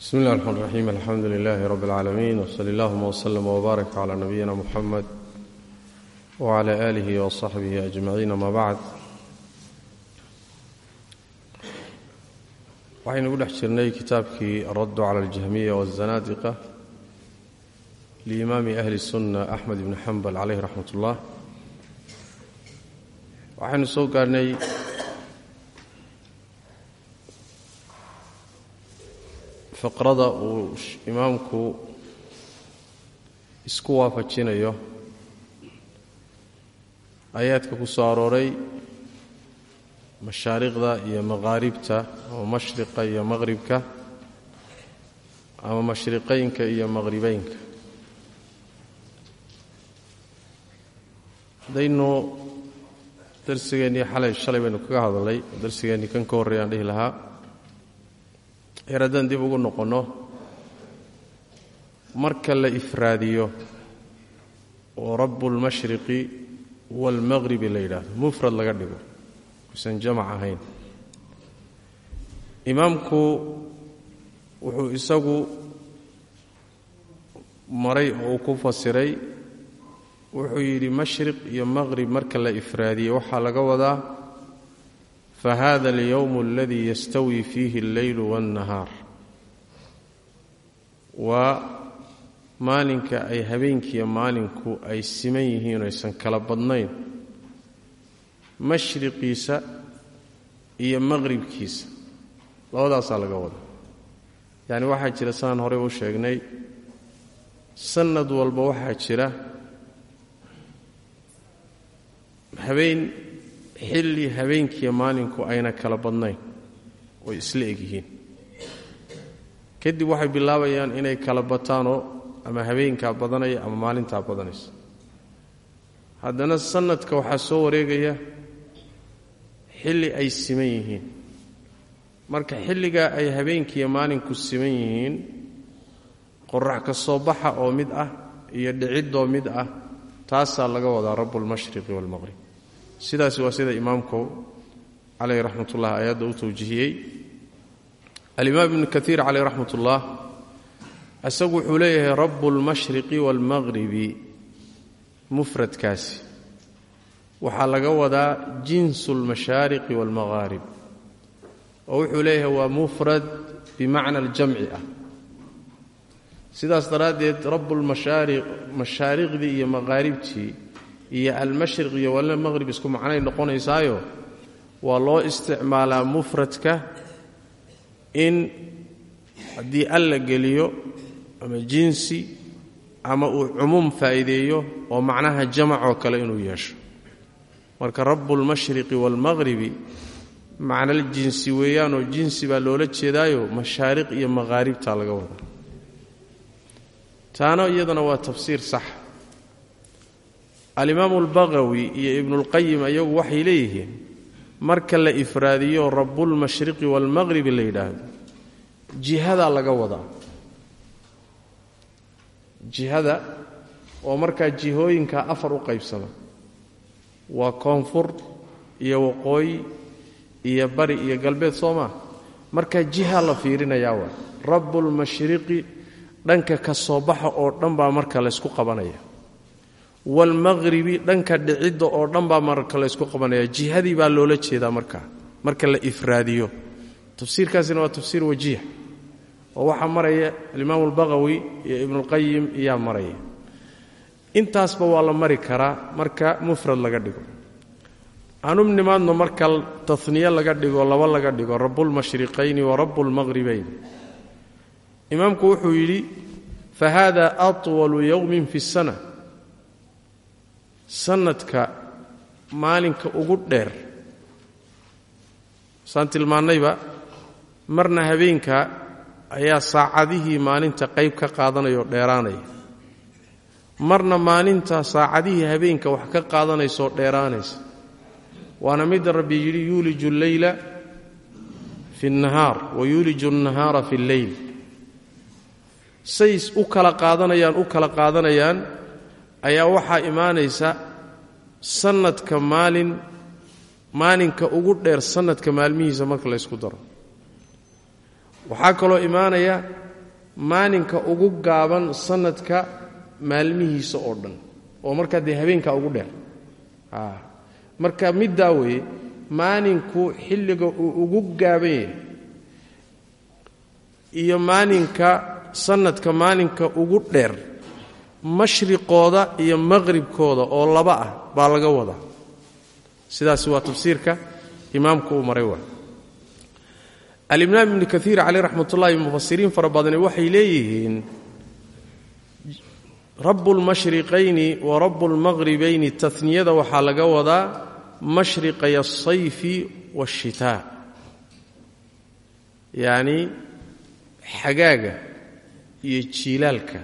bsmi اllah الرحmn الرaxيim alxamdu لilh rb العaalamiin wsl اllahuma wslm wbaarak clى nabiyina muxamed wعlى آlih وصaxbih أجmaciin ama bacd waxaynu ku dhex jirnay kitaabkii araddu clى اljahmiya wالzanaadiqa liimaami ahli الsunna axmed ibni xambal caleyh raxmat اllah waxaynu soo gaarhnay faqrada uu imaamku isku waafajinayo. Aayaadka ku soo arooray mashaariqda iyo maqaaribta ama mashriqa iyo maqhribka ama mashriqaynka iyo maqhribeynka haddaynu darsigeennii xalay shalay baynu kaga hadalnay darsigeennii kan ka horreeyaan dhihi lahaa eer haddaan dib ugu noqonno marka la ifraadiyo oo rabbulmashriqi waalmaqhribi la yidhaahdo mufrad laga dhigo usan jamac ahayn. Imaamku wuxuu isagu maray oo uu ku fasiray wuxuu yidhi mashriq iyo maqhrib marka la ifraadiyo waxaa laga wadaa fahada alyowm aladii yastawi fiihi alleylu waannahaar waa maalinka ay habeenkiiyo maalinku ay siman yihiin aysan kala badnayn mashriqiisa iyo maqhribkiisa labadaasaa laga wadaa yacni waxaa jira saan horey u sheegnay sannad walba waxaa jira habeen xilli habeenkiiyo maalinku ayna kala badnayn oy isla egyihiin. Kadib waxay bilaabayaan inay kala bataanoo ama habeenkaa badanaya ama maalintaa badanaysa. Haddana sannadka waxaa soo wareegaya xilli ay siman yihiin. Marka xilligaa ay habeenkiiyo maalinku siman yihiin qorax ka soo baxa oo mid ah iyo dhiciddoo mid ah taasaa laga wadaa rabbulmashriqi waalmaqhrib sidaasi waa sida imaamku caleyh raxmat ullah aayadda u tawjihiyey alimaam ibnu kaiir caleyh raxmat ullah isagu wuxuu leeyahay rabu اlmashriqi wاlmaqhribi mufradkaasi waxaa laga wadaa jinsu اlmashaariqi wاlmaqaarib oo wuxuu leeyahay waa mufrad bimacna aljamci ah sidaas daraaddeed rabu lmashaariqdii iyo maqaaribtii iyo almashriq iyo walmaqhrib isku macnay noqonaysaayo waa loo isticmaalaa mufradka in haddii alla geliyo ama jinsi ama uu cumuum faa'iideeyo oo macnaha jamacoo kale inuu yeesho. Marka rabbulmashriqi waalmaqhribi macnal jinsi weeyaanoo jinsi baa loola jeedaayo mashaariq iyo maqaaribtaa laga wadaa taana iyadana waa tafsiir sax alimaamu albaqawi iyo ibnuulqayim ayagu waxay leeyihiin marka la ifraadiyo rabbulmashriqi waalmaqhribi la yidhaahdo jihadaa laga wadaa jihada oo markaa jihooyinka afar u qaybsama waa koonfur iyo waqooyi iyo bari iyo galbeed soo maa markaa jiha la fiirinayaa waa rabbulmashriqi dhanka ka soo baxa oo dhan baa marka laysku qabanaya waalmaqhribi dhanka dhicidda oo dhan baa marka laysku qabanaya. Jihadii baa loola jeedaa markaa marka la ifraadiyo. Tafsiirkaasina waa tafsiir wajiih oo waxaa maraya alimaamu albaqawi iyo ibnuulqayim iyaa maraya. Intaasba waa la mari karaa marka mufrad laga dhigo. Anum nimaadno marka taniye laga dhigo laba laga dhigo rabbulmashriqayni wa rabbulmaqhribayn imaamku wuxuu yidhi fa hada atwalu yowmin fi sana sanadka maalinka ugu dheer. Saan tilmaannayba marna habeenka ayaa saacadihii maalinta qayb ka qaadanayoo dheeraanaya marna maalinta saacadihii habeenka wax ka qaadanaysoo dheeraanaysa. Waana midda rabbi yidhi yuuliju alleyla fi nnahaar wa yuuliju nnahaara fi alleyl say u kala qaadanayaan u kala qaadanayaan ayaa waxaa imaanaysa sannadka maalin maalinka ugu dheer sannadka maalmihiisa marka la ysku daro. Waxaa kaloo imaanaya maalinka ugu gaaban sanadka maalmihiisa oo dhan oo markaa dee habeenkaa ugu dheer. Marka middaa weeye maalinku xilliga uu ugu gaaban yahay iyo maalinka sanadka maalinka ugu dheer mashriqooda iyo maqhribkooda oo laba ah baa laga wadaa. Sidaasi waa tafsiirka imaamku uu maray waa alimaam ibnu kaiir caleyh raxmat ullahi mufasiriin fara badani waxay leeyihiin rabu lmashriqayni wa rabu lmaqhribayni taniyada waxaa laga wadaa mashriqay asayfi waashitaa yacni xagaaga iyo jiilaalka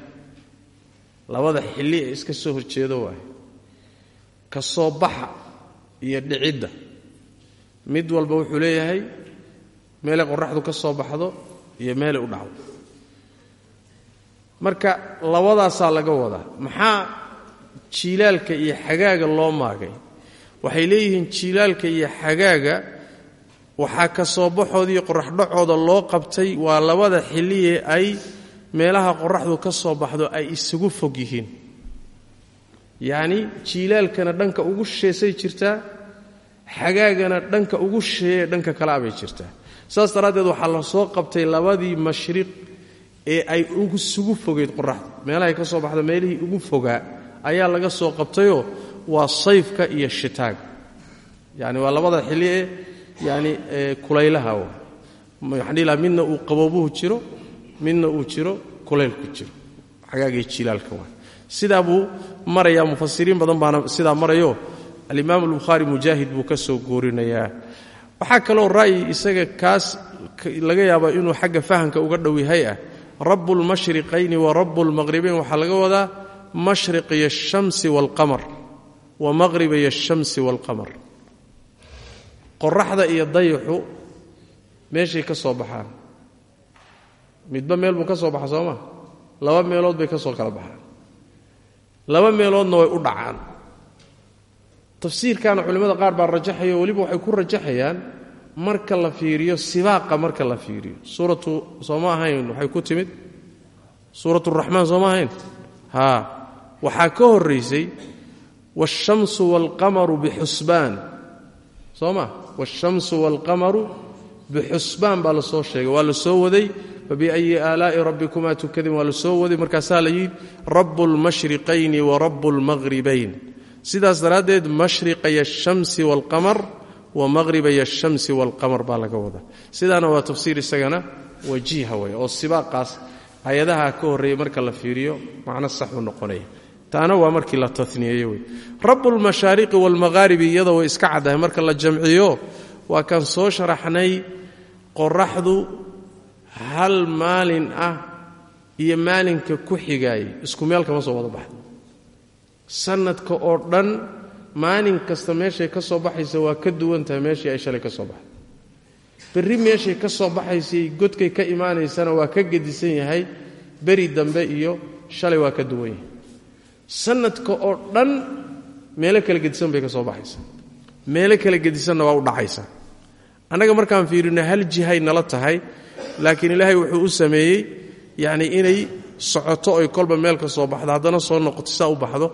labada xilli ee iska soo horjeedo waaye ka soo baxa iyo dhicidda. Mid walba wuxuu leeyahay meelay qoraxdu ka soo baxdo iyo meelay u dhacdo. Marka labadaasaa laga wadaa. Maxaa jiilaalka iyo xagaaga loo maagay? Waxay leeyihiin jiilaalka iyo xagaaga waxaa ka soo baxooda iyo qoraxdhacooda loo qabtay waa labada xilliye ay meelaha qoraxdu ka soo baxdo ay isugu fog yihiin. Yacni jiilaalkana dhanka ugu sheesay jirtaa xagaagana dhanka ugu sheeye dhanka kalea bay jirtaa saas daraaddeed waxaa la soo qabtay labadii mashriq ee ay isugu fogeyd qoraxda meelahay ka soo baxda meelihii ugu fogaa ayaa laga soo qabtayoo waa sayfka iyo shitaaga yani waa labada xilli ee yani kulaylaha midna uu qaboobuhu jiro midna uu jiro kulaylku jiro. Xagaagii jilaalka waa. Sidaa buu marayaa mufasiriin badan baana sidaa marayo. Alimaam albukhaari mujaahid buu ka soo guurinayaa. Waxaa kaloo ra'yi isaga kaas laga yaabaa inuu xagga fahamka uga dhow yahay ah. Rabu lmashriqayni wa rabu waxaa laga wadaa mashriqiy ashamsi waalqamar wa maqhribiy ashamsi waalqamar qoraxda iyo dayaxu meeshay ka soo baxaan midba meel buu ka soo baxa soo maa laba meelood bay ka soo kala baxaan. Laba meeloodna way u dhacaan. Tafsiirkaana culimmada qaar baa rajaxaya oo weliba waxay ku rajaxayaan marka la fiiriyo sibaaqa marka la fiiriyo. Suuratu sooma ahayn waxay ku timid? Suuratu raxmaan sooma ahayn? Haa. Waxaa ka horraysay waashamsu waalqamaru bixusbaan. Soo ma? Waalqamaru bixusbaan baa la soo sheegay. Waa la soo waday fabiayi aalaa'i rabbikumaa tukadin waa la soo waday markaasaa la yidhi rabu lmashriqayni wa rabu lmaqhribayn sidaas daraaddeed mashriqay ashamsi waalqamar wa maqhribay ashamsi waalqamar baa laga wadaa sidaana waa tafsiir isagana wajiiha wey oo sibaaqaas hay'adaha ka horreeyey marka la fiiriyo macno saxuu noqonaya taana waa markii la taniyeeye wey rabu lmashaariqi waalmaqhaaribi iyadoo way iska caddahay marka la jamciyo waa soo sharaxnay qoraxdu hal maalin ah iyo maalinka ku xigaayay isku meel kama soo wada baxdo. Sanadka oo dhan maalin kasta meeshay ka soo baxaysa waa ka duwan tahay meeshii ay shalay ka soo baxday. Berri meeshay ka soo baxaysay godkay ka imaanaysana waa ka gedisan yahay beri dambe iyo shalay waa ka duwan yahay. Sanadka oo dhan meelo kala gedisan bay ka soo baxaysaa meelo kala gedisanna waa u dhacaysaa annaga markaan fiirino hal jihay nala tahay laakiin ilaahay wuxuu u sameeyey yacni inay socoto oy kolba meel ka soo baxdo. Haddana soo noqoto saa u baxdo.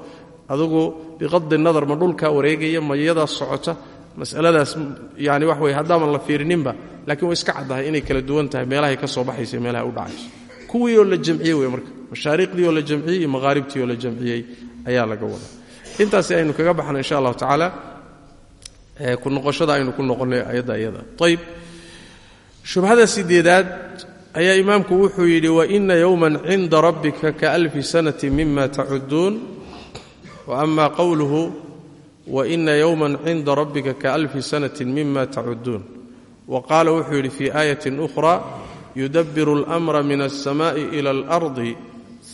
Adugu biqadi nadar ma dhulkaa wareegaya ma socota. Masaladaas yani wax wey haddaaman la fiirininba laakiin way iska caddahay inay kala duwan tahay. Meelahay ka soo baxaysa meelahay u dhacayso kuwii oo la jamciyey wey marka. Mashaariqdii oo la jamciyey iyo maqaaribtii oo la jamciyey ayaa laga wadaa. Intaasi aynu kaga baxno insha allahu tacaala ku noqoshada aynu ku noqonnay ayadda iyada. Ayb shubhada sideedaad ayaa imaamku wuxuu yidhi waina yowman cinda rabbika kaalfi sanati mima tacuduun wa ama qowluhu waina yowman cinda rabbika kaalfi sanatin mima tacuduun wa qaala wuxuu yidhi fii aayatin ukhra yudabiru almra min alsama'i ila alardi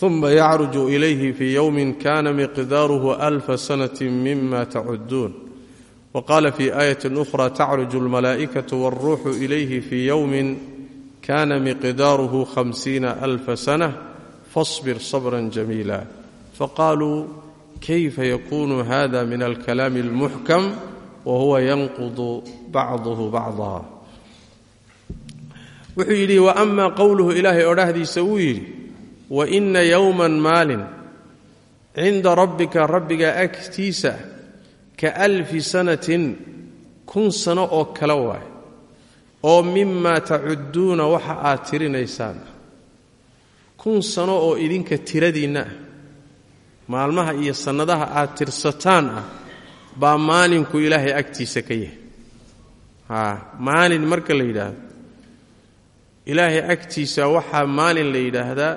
uma yacruju ilayhi fii yowmin kana miqdaaruhu alfa sanati mima tacuduun wa qaala fii aayatin ukhra tacruju almalaa'ikatu waalruuxu ilayhi fii yowmin kana miqdaaruhu hamsiina alfa sana fasbir sabran jamiila faqaaluu kayfa yakunu hada min alkalaami almuxkam wahuwa yanqudu bacduhu bacdaa wuxuu yidhi wa ama qowluhu ilaahay odhahdiisa wuu yidhi wa inna yowman maalin cinda rabbika rabbiga agtiisa ka alfi sanatin kun sano oo kale waay oo mimaa tacudduuna waxa aad tirinaysaan. Kun sano oo idinka tiradiinna ah maalmaha iyo sannadaha aad tirsataan ah baa maalinku ilaahay agtiisa ka yahay. Maalin marka la yidhaahdo ilaahay agtiisa waxaa maalin la yidhaahdaa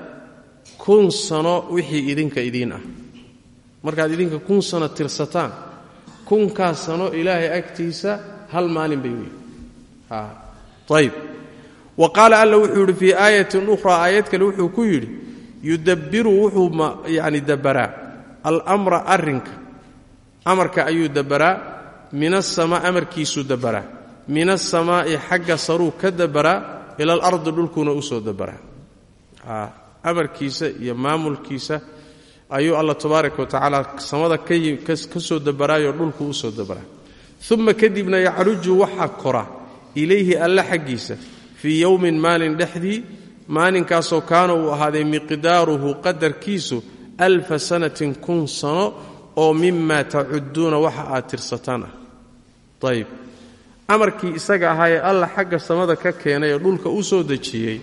kun sano wixii idinka idiin ah. Markaad idinka kun sano tirsataan kunkaas sano ilaahay agtiisa hal maalin bay weyn. Ayb wa qaala alla wuxuu yidhi fii aayatin ukhraa aayad kale wuxuu ku yidhi yudabbiru wuxuu yani dabbaraa almra arrinka. Amarka ayuu dabbaraa min asamaa amarkiisuu dabbaraa. Min asamaa'i xagga saruu ka dabbaraa ila alardi dhulkuuna u soo dabbaraa. Amarkiisa iyo maamulkiisa ayuu alla tabaaraka wa tacaala samada ka soo dabaraayoo dhulku u soo dabaraa. Uma kadibna yacruju waxaa kora ilayhi alla xaggiisa fii yowmin maalin dhexdii maalinkaasoo kaana uu ahaaday miqdaaruhu qadarkiisu alfa sanatin kun sano oo mimaa tacudduuna waxa aad tirsataan ah. Ayb amarkii isaga ahaa ee alla xagga samada ka keenay ee dhulka u soo dejiyey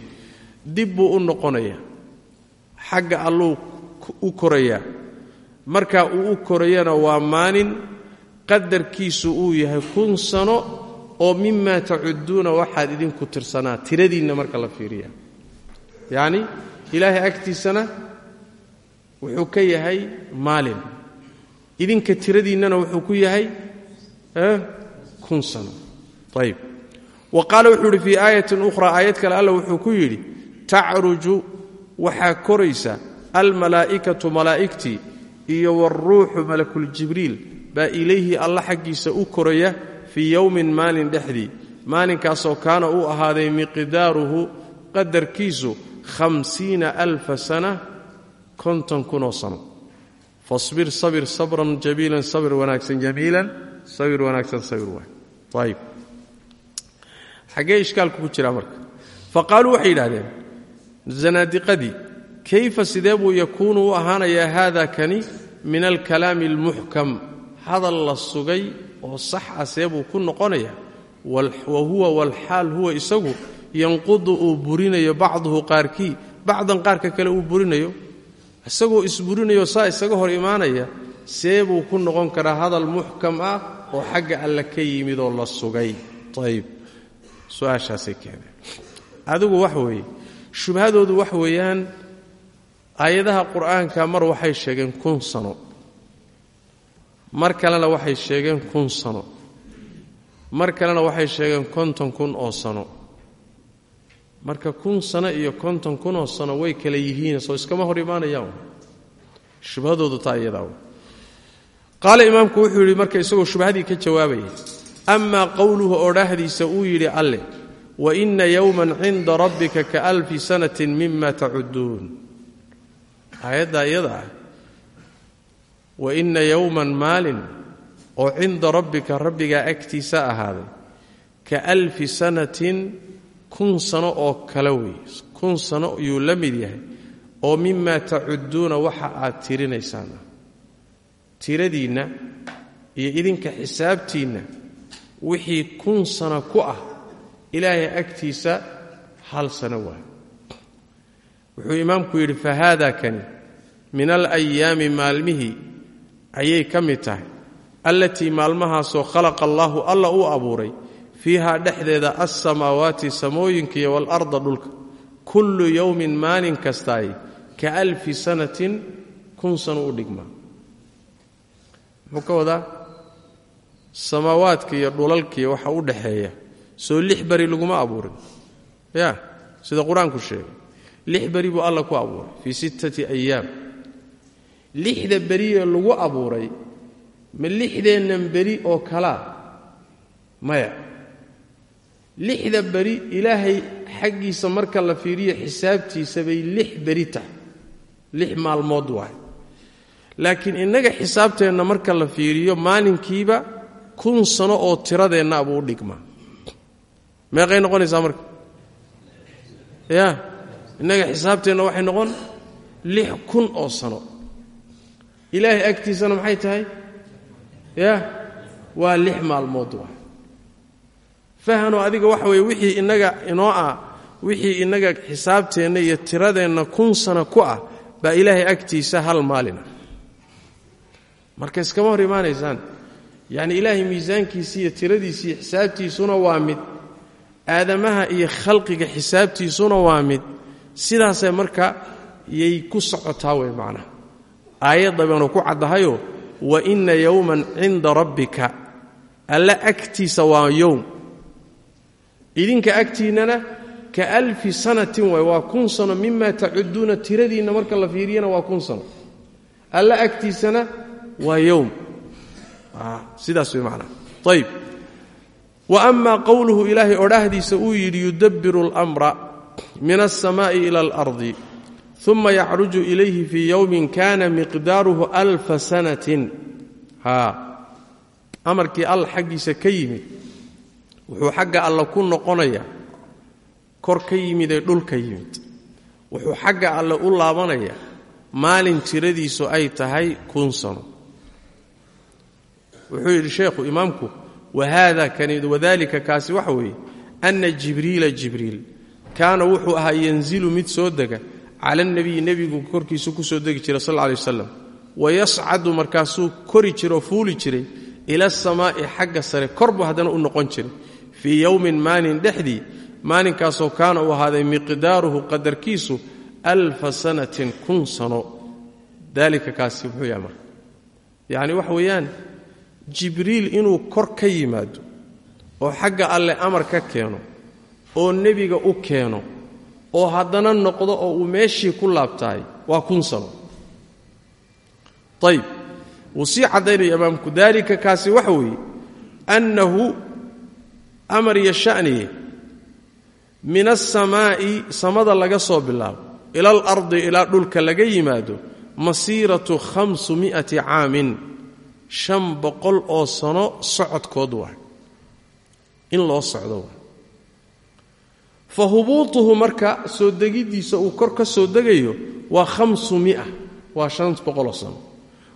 dib buu u noqonayaa xagga alluu u korayaa marka uu u korayana waa maalin qadarkiisu uu yahay kun sano oo mimaa tacudduuna waxaad idinku tirsanaa tiradiinna marka la fiiriya yacni ilaahay agtiisana wuxuu ka yahay maalin. Idinka tiradiinnana wuxuu ku yahay kun sano. Ayb wa qaala wuxuu yidhi fii aayatin ukhraa aayad kale alla wuxuu ku yidhi tacruju waxaa koraysa almalaa'ikatu malaa'igtii iyo waalruuxu malakuljibriil baa ilayhi alla xaggiisa u koraya fii yowmin maalin dhexdii. Maalinkaasoo kaana uu ahaaday miqdaaruhu qadarkiisu hamsiina alfa sana konton kunoo sano. Fasbir sabir sabran jamiilan sabir wanaagsan jamiilan sabir wanaagsan sabir waay. Ayib xaggee ishkaalku ku jiraa marka. Fa qaaluu waxay kayfa sidee buu yakuunu u ahaanayaa haada kani min alkalaami almuxkam hadal la sugay oo sax ah see buu ku noqonayaa wa huwa walxaal huwa isagu yanqudu uu burinayo bacduhu qaarkii bacdan qaarka kale uu burinayo isagoo isburinayo saa isaga hor imaanaya see buu ku noqon karaa hadal muxkam ah oo xagga alle ka yimid la sugay ayb su'aashaasay keeneen adigu wax weeye shubhadoodu wax weeyaan aayadaha qur'aanka mar waxay sheegeen kun sano. Mar kalena waxay sheegeen kun sano. Mar kalena waxay sheegeen konton kun oo sano. Marka kun sano iyo konton kun oo sano way kala yihiin soo iskama hor imaanayaan. Shubhadoodu taa iyadaa qaala imaamku wuxuu yidhi marka isagoo shubhadii ka jawaabaya amaa qowluhu odhaahdiisa uu yidhi alle wa inna yowman cinda rabbika ka alfi sanatin mima tacudduun aayaddaa iyada ah wa inna yowman maalin oo cinda rabbika rabbigaa agtiisa ahaaday ka alfi sanatin kun sano oo kale wey kun sano yuu la mid yahay oo mimaa tacudduuna waxa aad tirinaysaan. Tiradiinna iyo idinka xisaabtiinna wixii kun sano ku ah ilaahay agtiisa hal sano waay wuxuu imaamku yidhi fa haada kani min alayaami maalmihii ayay ka mid tahay. Allatii maalmahaasoo khalaqa allaahu alla uu abuuray fiihaa dhexdeeda alsamaawaati samooyinka iyo waalarda dhulka. Kullu yowmin maalin kastaay ka alfi sanatin kun sano u dhigmaa muxuu ka wadaa? Samaawaadka iyo dhulalkiiyo waxa u dhaxeeya. Soo lix beri laguma abuurin. Ya sida qur'aanku sheegay lix beri buu alla ku abuuray fii sittati ayaam. Lixda beriee lagu abuuray ma lixdeennan beri oo kalaa maya. Lixda beri ilaahay xaggiisa marka la fiiriyo xisaabtiisa bay lix beri tahay. Lix maalmood waay. Laakiin innaga xisaabteenna marka la fiiriyo maalinkiiba kun sano oo tiradeenna abuu u dhigmaa. Meeqay noqonaysaa marka? Ya innaga xisaabteenna waxay noqon lix kun oo sano. Ilaahay agtiisana maxay tahay? Ya? Waa lix maalmood waa. Fahanoo adiga waxa weeye wixii innaga inoo ah wixii innaga xisaabteenna iyo tiradeenna kun sano ku ah baa ilaahay agtiisa hal maalina. Marka iskama hor imaanaysaan. Yacni ilaahay miisaankiisi iyo tiradiisi iyo xisaabtiisuna waa mid. Aadamaha iyo khalqiga xisaabtiisuna waa mid sidaasay marka yay ku socotaa wey macnaha. Aayadda baanu ku caddahayoo wa inna yowman cinda rabbika. Alla agtiisa waa yowm idinka agtiinnana ka alfi sanatin waay waa kun sano mima tacuduuna tiradiinna marka la fiiriyana waa kun sano. Alla agtiisana waa yowm sidaas way macnaha. Ayib wa ama qowluhu ilaahay odhaahdiisa uu yidhi yudabbiru اlmra min alsamaa'i ila alardi uma yacruju ilayhi fii yowmin kana miqdaaruhu alfa sanatin amarkii alla xaggiisa ka yimid wuxuu xagga alla ku noqonayaa kor ka yimid ee dhulka yimid wuxuu xagga alle u laabanayaa maalin tiradiisu ay tahay kun sano wuxuu yidhi sheekhu imaamku wahaada kani wadalika kaasi waxa weeye ana jibriila jibriil kaana wuxuu ahaa yanzilu mid soo dega cala nebiyi nebigu korkiisu ku soo degi jiray sal lla alay wasalam wayascadu markaasuu kori jira oo fuuli jiray ila asamaa'i xagga sare kor buu haddana u noqon jiray. Fii yowmin maalin dhexdii maalinkaasoo kaana uu ahaaday miqdaaruhu qadarkiisu alfa sanatin kun sano. Daalika kaasi muxuu yahay marka yacni waxa weeyaan jibriil inuu kor ka yimaado oo xagga alle amar ka keeno oo nebiga u keeno oo haddana noqdo oo uu meeshii ku laabtahay waa kun sano. Ayib wuu sii caddaynaya imaamku. Daalika kaasi waxa weeye annahu amar iyo sha'niye min asamaa'i samada laga soo bilaabo ila alardi ilaa dhulka laga yimaado masiiratu khamsu mi'ati caamin shan boqol oo sano socodkood waa in loo socdo waa fa hubuutuhu marka soo degiddiisa uu kor ka soo degayo waa khamsu mia waa shan boqoloo sano.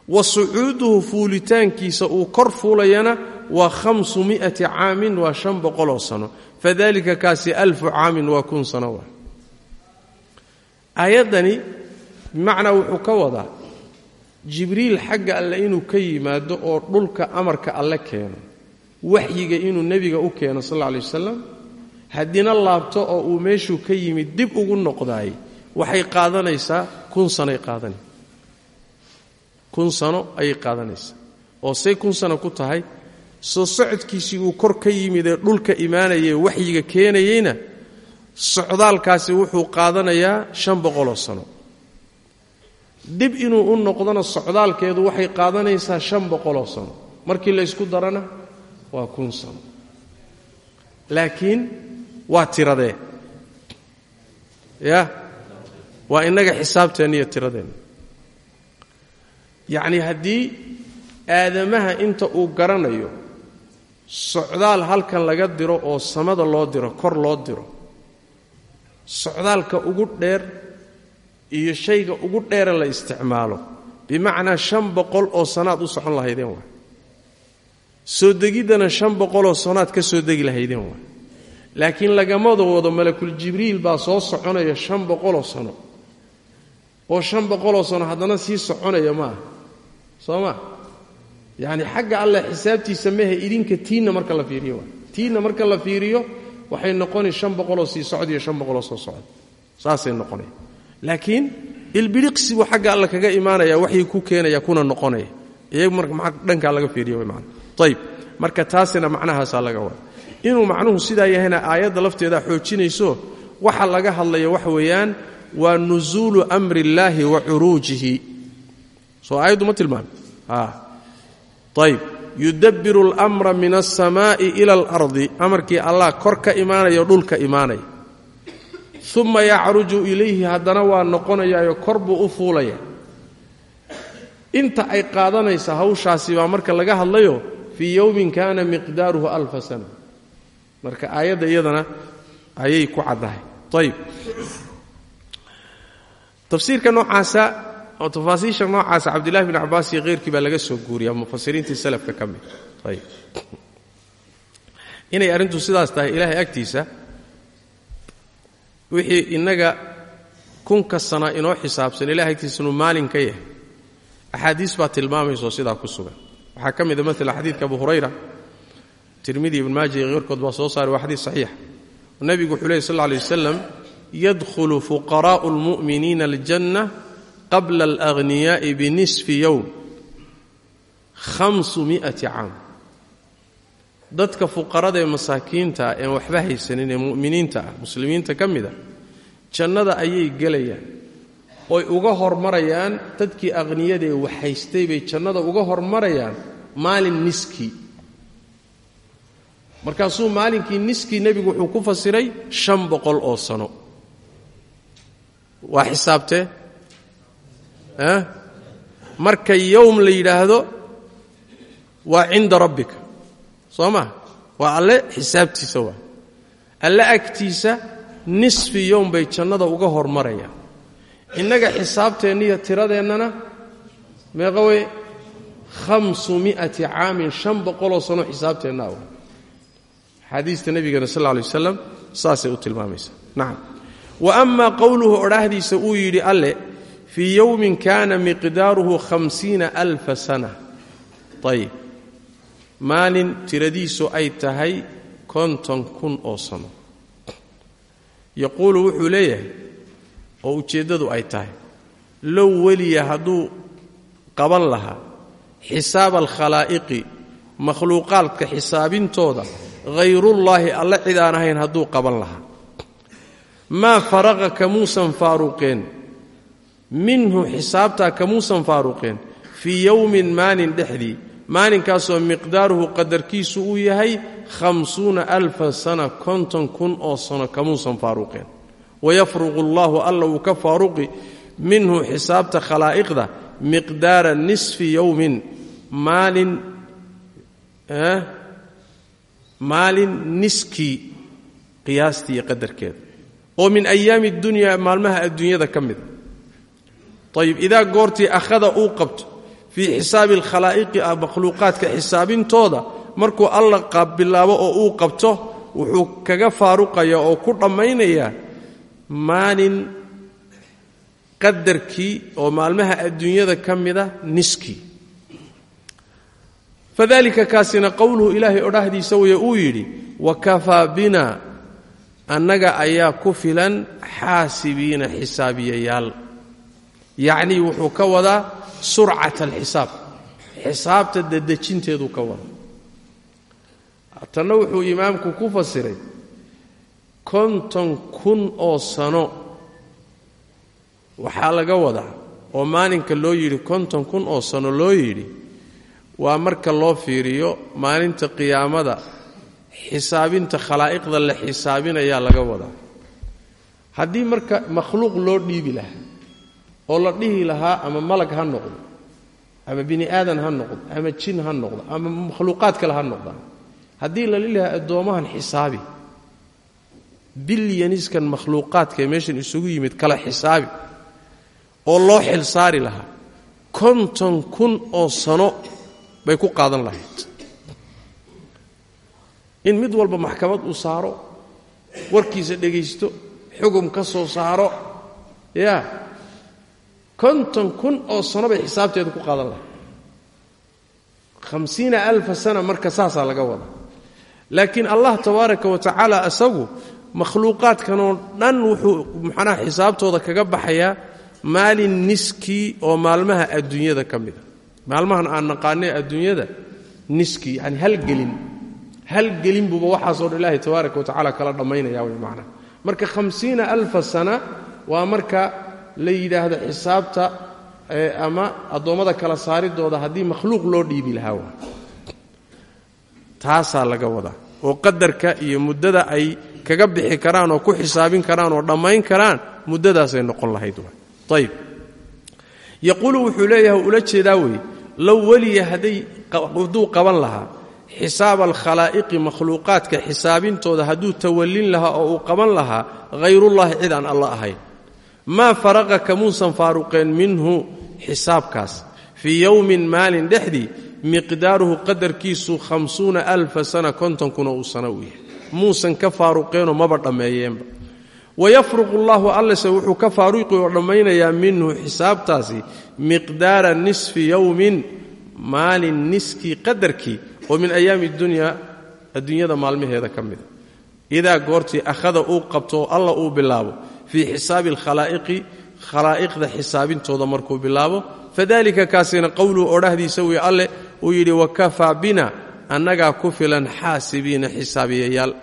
Wa sucuuduhu fuulitaankiisa uu kor fuulayana waa khamsu mi'ati caamin waa shan boqoloo sano. Fadalika kaasi alfu caamin waa kun sano waa aayaddani bimacnaa wuxuu ka wadaa jibriil xagga alle inuu ka yimaado oo dhulka amarka alle keeno waxyiga inuu nebiga u keeno sal alla alay wasalam haddina laabto oo uu meeshuu ka yimid dib ugu noqdaay waxay qaadanaysaa kun sanoay qaadanay kun sano ayay qaadanaysaa. Oo say kun sano ku tahay soo socodkiisii uu kor ka yimid ee dhulka imaanayee waxyiga keenayeyna socdaalkaasi wuxuu qaadanayaa shan boqoloo sano. Dib inuu u noqdona socdaalkeedu waxay qaadanaysaa shan boqoloo sano. Markii laysku darana waa kun sano. Laakiin waa tiradee? Ya? Waa innaga xisaabteenna iyo tiradeenna yacnii haddii aadamaha inta uu garanayo socdaal halkan laga diro oo samada loo diro kor loo diro socdaalka ugu dheer iyo shayga ugu dheere la isticmaalo bimacnaa shan boqol oo sanaad u socon lahaydeen waa soo degiddana shan boqoloo sanoad ka soo degi lahaydeen waa laakiin lagamada wado malakul jibriil baa soo soconaya shan boqoloo sano. oo shan boqoloo sano haddana sii soconaya maaha. Soo maa yacni xagga alleh xisaabtiisa mehe idinka tiinna marka la fiiriyo waa. Tiinna marka la fiiriyo waxay noqoni shan boqoloo sii socod iyo shan boqoloo soo socod. Saasay noqonaya. Laakiin ilbidhiqsi buu xagga alla kaga imaanaya waxay ku keenaya kuna noqonaya. Iyagu marka dhankaa laga fiiriyo way macana ayib marka taasina macnahaasaa laga wada inuu macnuhu sidaa yahayna aayadda lafteedaa xoojinayso waxa laga hadlaya waxa weeyaan waa nusuulu amri illaahi wa curuujihi. Soo aayaddu ma tilmaami? Ayb yudabbiru almra min alsamaa'i ila alardi. Amarkii allah kor ka imaanayo dhulka imaanaya. Uma yacruju ilayhi haddana waa noqonayaayo kor buu u fuulaya. Inta ay qaadanaysa hawshaasi marka laga hadlayo fii yowmin kaana miqdaaruhu alfa sana marka aayadda iyadana ayay ku caddahay. Ayib tafsiirka noocaasa oo tafaasiisha noocaasa cabdillahi bn cabbaas iyo keyrkii baa laga soo guuriyaa mufasiriintii salafka ka mid. Ayib inay arrintu sidaas tahay ilaahay agtiisa wixii innaga kunka sana inoo xisaabsan ilahay agtiisa inuu maalin ka yahay axaadiis baa tilmaamaysaoo sidaa ku sugan. Waxaa ka mida maala xadiidka abu hurayra tirmidi ibn maaja iyo keyrkood baa soo saaray waa xadiis saxiixa nebigu wuxuu lehy sal lla alay wasalam yadkhulu fuqaraa'u almu'miniina aljanna qabla alaghniyaa'i binisfi yowm hamsu mi'ati caam. Dadka fuqarada ee masaakiinta een waxba haysanin ee mu'miniinta ah muslimiinta ka mida jannada ayay gelayaan oy uga hormarayaan dadkii aqhniyada ee wax bay jannada uga hormarayaan maalin niskii markaasuu maalinkii niskii nebigu wuxuu ku fasiray shan boqol oo sano. Waa xisaabtee marka yowm la yidhaahdo waa cinda rabbika. Soo maa waa alle xisaabtiisa waa. Alle agtiisa nisfi yowm bay jannada uga hormarayaan. Innaga xisaabteenniiyo tiradeennana meeqa wey hamsu mi'ati caamin shan boqoloo sano xisaabteennaa wa xaadiista nebigana sal lay waslam saasay u tilmaamaysaa nacam wa ama qowluhu odhaahdiisa uu yidhi alle fii yowmin kaana miqdaaruhu hamsiina alfa sana. Ayib maalin tiradiisu ay tahay konton kun oo sano. Yaquulu wuxuu leeyahay oo ujeeddadu ay tahay low weliya hadduu qaban lahaa xisaaba alkhalaa'iqi makhluuqaadka xisaabintooda hayrullaahi alle cid aan ahayn hadduu qaban lahaa. Maa faraqa kamuusan faaruqeen. Minhu xisaabtaa kamuusan faaruqeen. Fii yowmin maalin dhexdii. Maalinkaasoo miqdaaruhu qadarkiisu uu yahay hamsuuna alfa sana konton kun oo sano kamuusan faaruqeen. Wayafruqu allaahu alla uu ka faaruqi. Minhu xisaabta khalaa'iqda miqdaara nisfi yowmin maalin maalin niskii qiyaastii iyo qadarkeeda oo min ayaami dunyaa maalmaha adduunyada ka mida ayib idaa goortii akhada uu qabto fii xisaabi alkhalaa'iqi ah makhluuqaadka xisaabintooda markuu alla bilaabo oo uu qabto wuxuu kaga faaruqayaa oo ku dhammaynayaa maalin qadarkii oo maalmaha adduunyada ka mida niskii fadalika kaasina qowluhu ilaahay odhahdiisa weye uu yidhi wakafaa bina annaga ayaa ku filan xaasibiina xisaabiyayaal yacnii wuxuu ka wadaa surcat alxisaab xisaabta dadejinteeduu ka wada. Tanna wuxuu imaamku ku fasiray konton kun oo sano. Waxaa laga wadaa oo maalinka loo yidhi konton kun oo sano loo yidhi waa marka loo fiiriyo maalinta qiyaamada xisaabinta khalaa'iqda la xisaabinayaa laga wadaa. Haddii marka makhluuq loo dhiibi lahaa oo la dhihi lahaa ama malag ha noqdo ama bini aadan ha noqdo ama jin ha noqdo ama makhluuqaad kale ha noqdaan haddii la lilahaa addoommahan xisaabi bilyaniskan makhluuqaadkaee meeshan isugu yimid kala xisaabi oo loo xil saari lahaa konton kun oo sano bay ku qaadan lahayd. In mid walba maxkamad uu saaro warkiisa dhegaysto xugum ka soo saaro yaa konton kun oo sano bay xisaabteedu ku qaadan lahayd. Hamsiina alfa sana marka saasaa laga wada laakiin allah tabaaraka wa tacaala isagu makhluuqaadkanoo dhan wuxuu maxanaha xisaabtooda kaga baxayaa maalin niskii oo maalmaha adduunyada ka mida maalmahan aan naqaanay adduunyada niskii yani halgelin halgelin buuba waxaasoo dhan ilaahay tabaaraka wa tacala kala dhammaynaya way macnaha. Marka hamsiina alfa sana waa marka la yidhaahdo xisaabta ama addoommada kala saaridooda haddii makhluuq loo dhiibi lahaa waa. Taasaa laga wadaa oo qadarka iyo muddada ay kaga bixi karaan oo ku xisaabin karaan oo dhammayn karaan muddadaasay noqon lahayd ayb yaquulu wuxuu leeyahay ula jeedaa wey low weliya hadduu qaban lahaa xisaaba alkhalaa'iqi makhluuqaadka xisaabintooda hadduu tawallin lahaa oo uu qaban lahaa hayrullaahi cid aan alla ahayn. Maa faraqa kamuusan faaruqeen minhu xisaabkaas. Fii yowmin maalin dhexdii miqdaaruhu qadarkiisu hamsuuna alfa sana kontonkuna uu sana u yahay. Muusan ka faaruqeenoo maba dhammeeyeenba wayafruqu allaahu allese wuxuu ka faaruqi oo dhammaynayaa minhu xisaabtaasi miqdaara nisfi yowmin maalin niskii qadarkii oo min ayaami dunyaa adduunyada maalmaheeda ka mida idaa goortii akhada uu qabto oo alla uu bilaabo fii xisaabi alkhalaa'iqi khalaa'iqda xisaabintooda markuu bilaabo fadalika kaasina qowluhu odhahdiisa wii alleh uu yidhi wakafaa bina annagaa ku filan xaasibiina xisaabiyayaal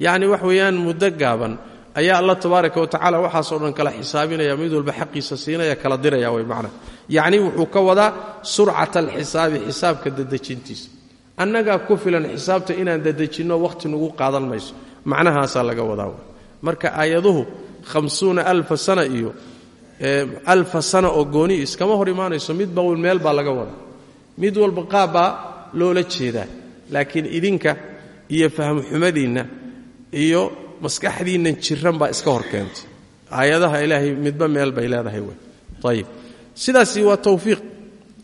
yacni wax weeyaan muddo gaaban ayaa alla tabaaraka wa tacala waxaasoo dhan kala xisaabinaya mid walba xaqiisa siinaya kala diraya way macna. Yacni wuxuu ka wadaa surcata alxisaabi xisaabka dadejintiisa annagaa ku filan xisaabta inaan dadejinno wakhti nugu qaadan mayso. Macnahaasaa laga wadaa marka aayaduhu hamsuuna sana iyo alfa sana oo gooni iskama hor imaanayso midba meel baa laga wadaa. Mid walba qaabbaa loola jeedaa. Laakiin idinka iyo fahmxumadiinna iyo maskaxdiinnan jiran baa iska hor keentay aayadaha ilaahay midba meel bay leedahay wey. Ayib sidaasi waa tawfiiq.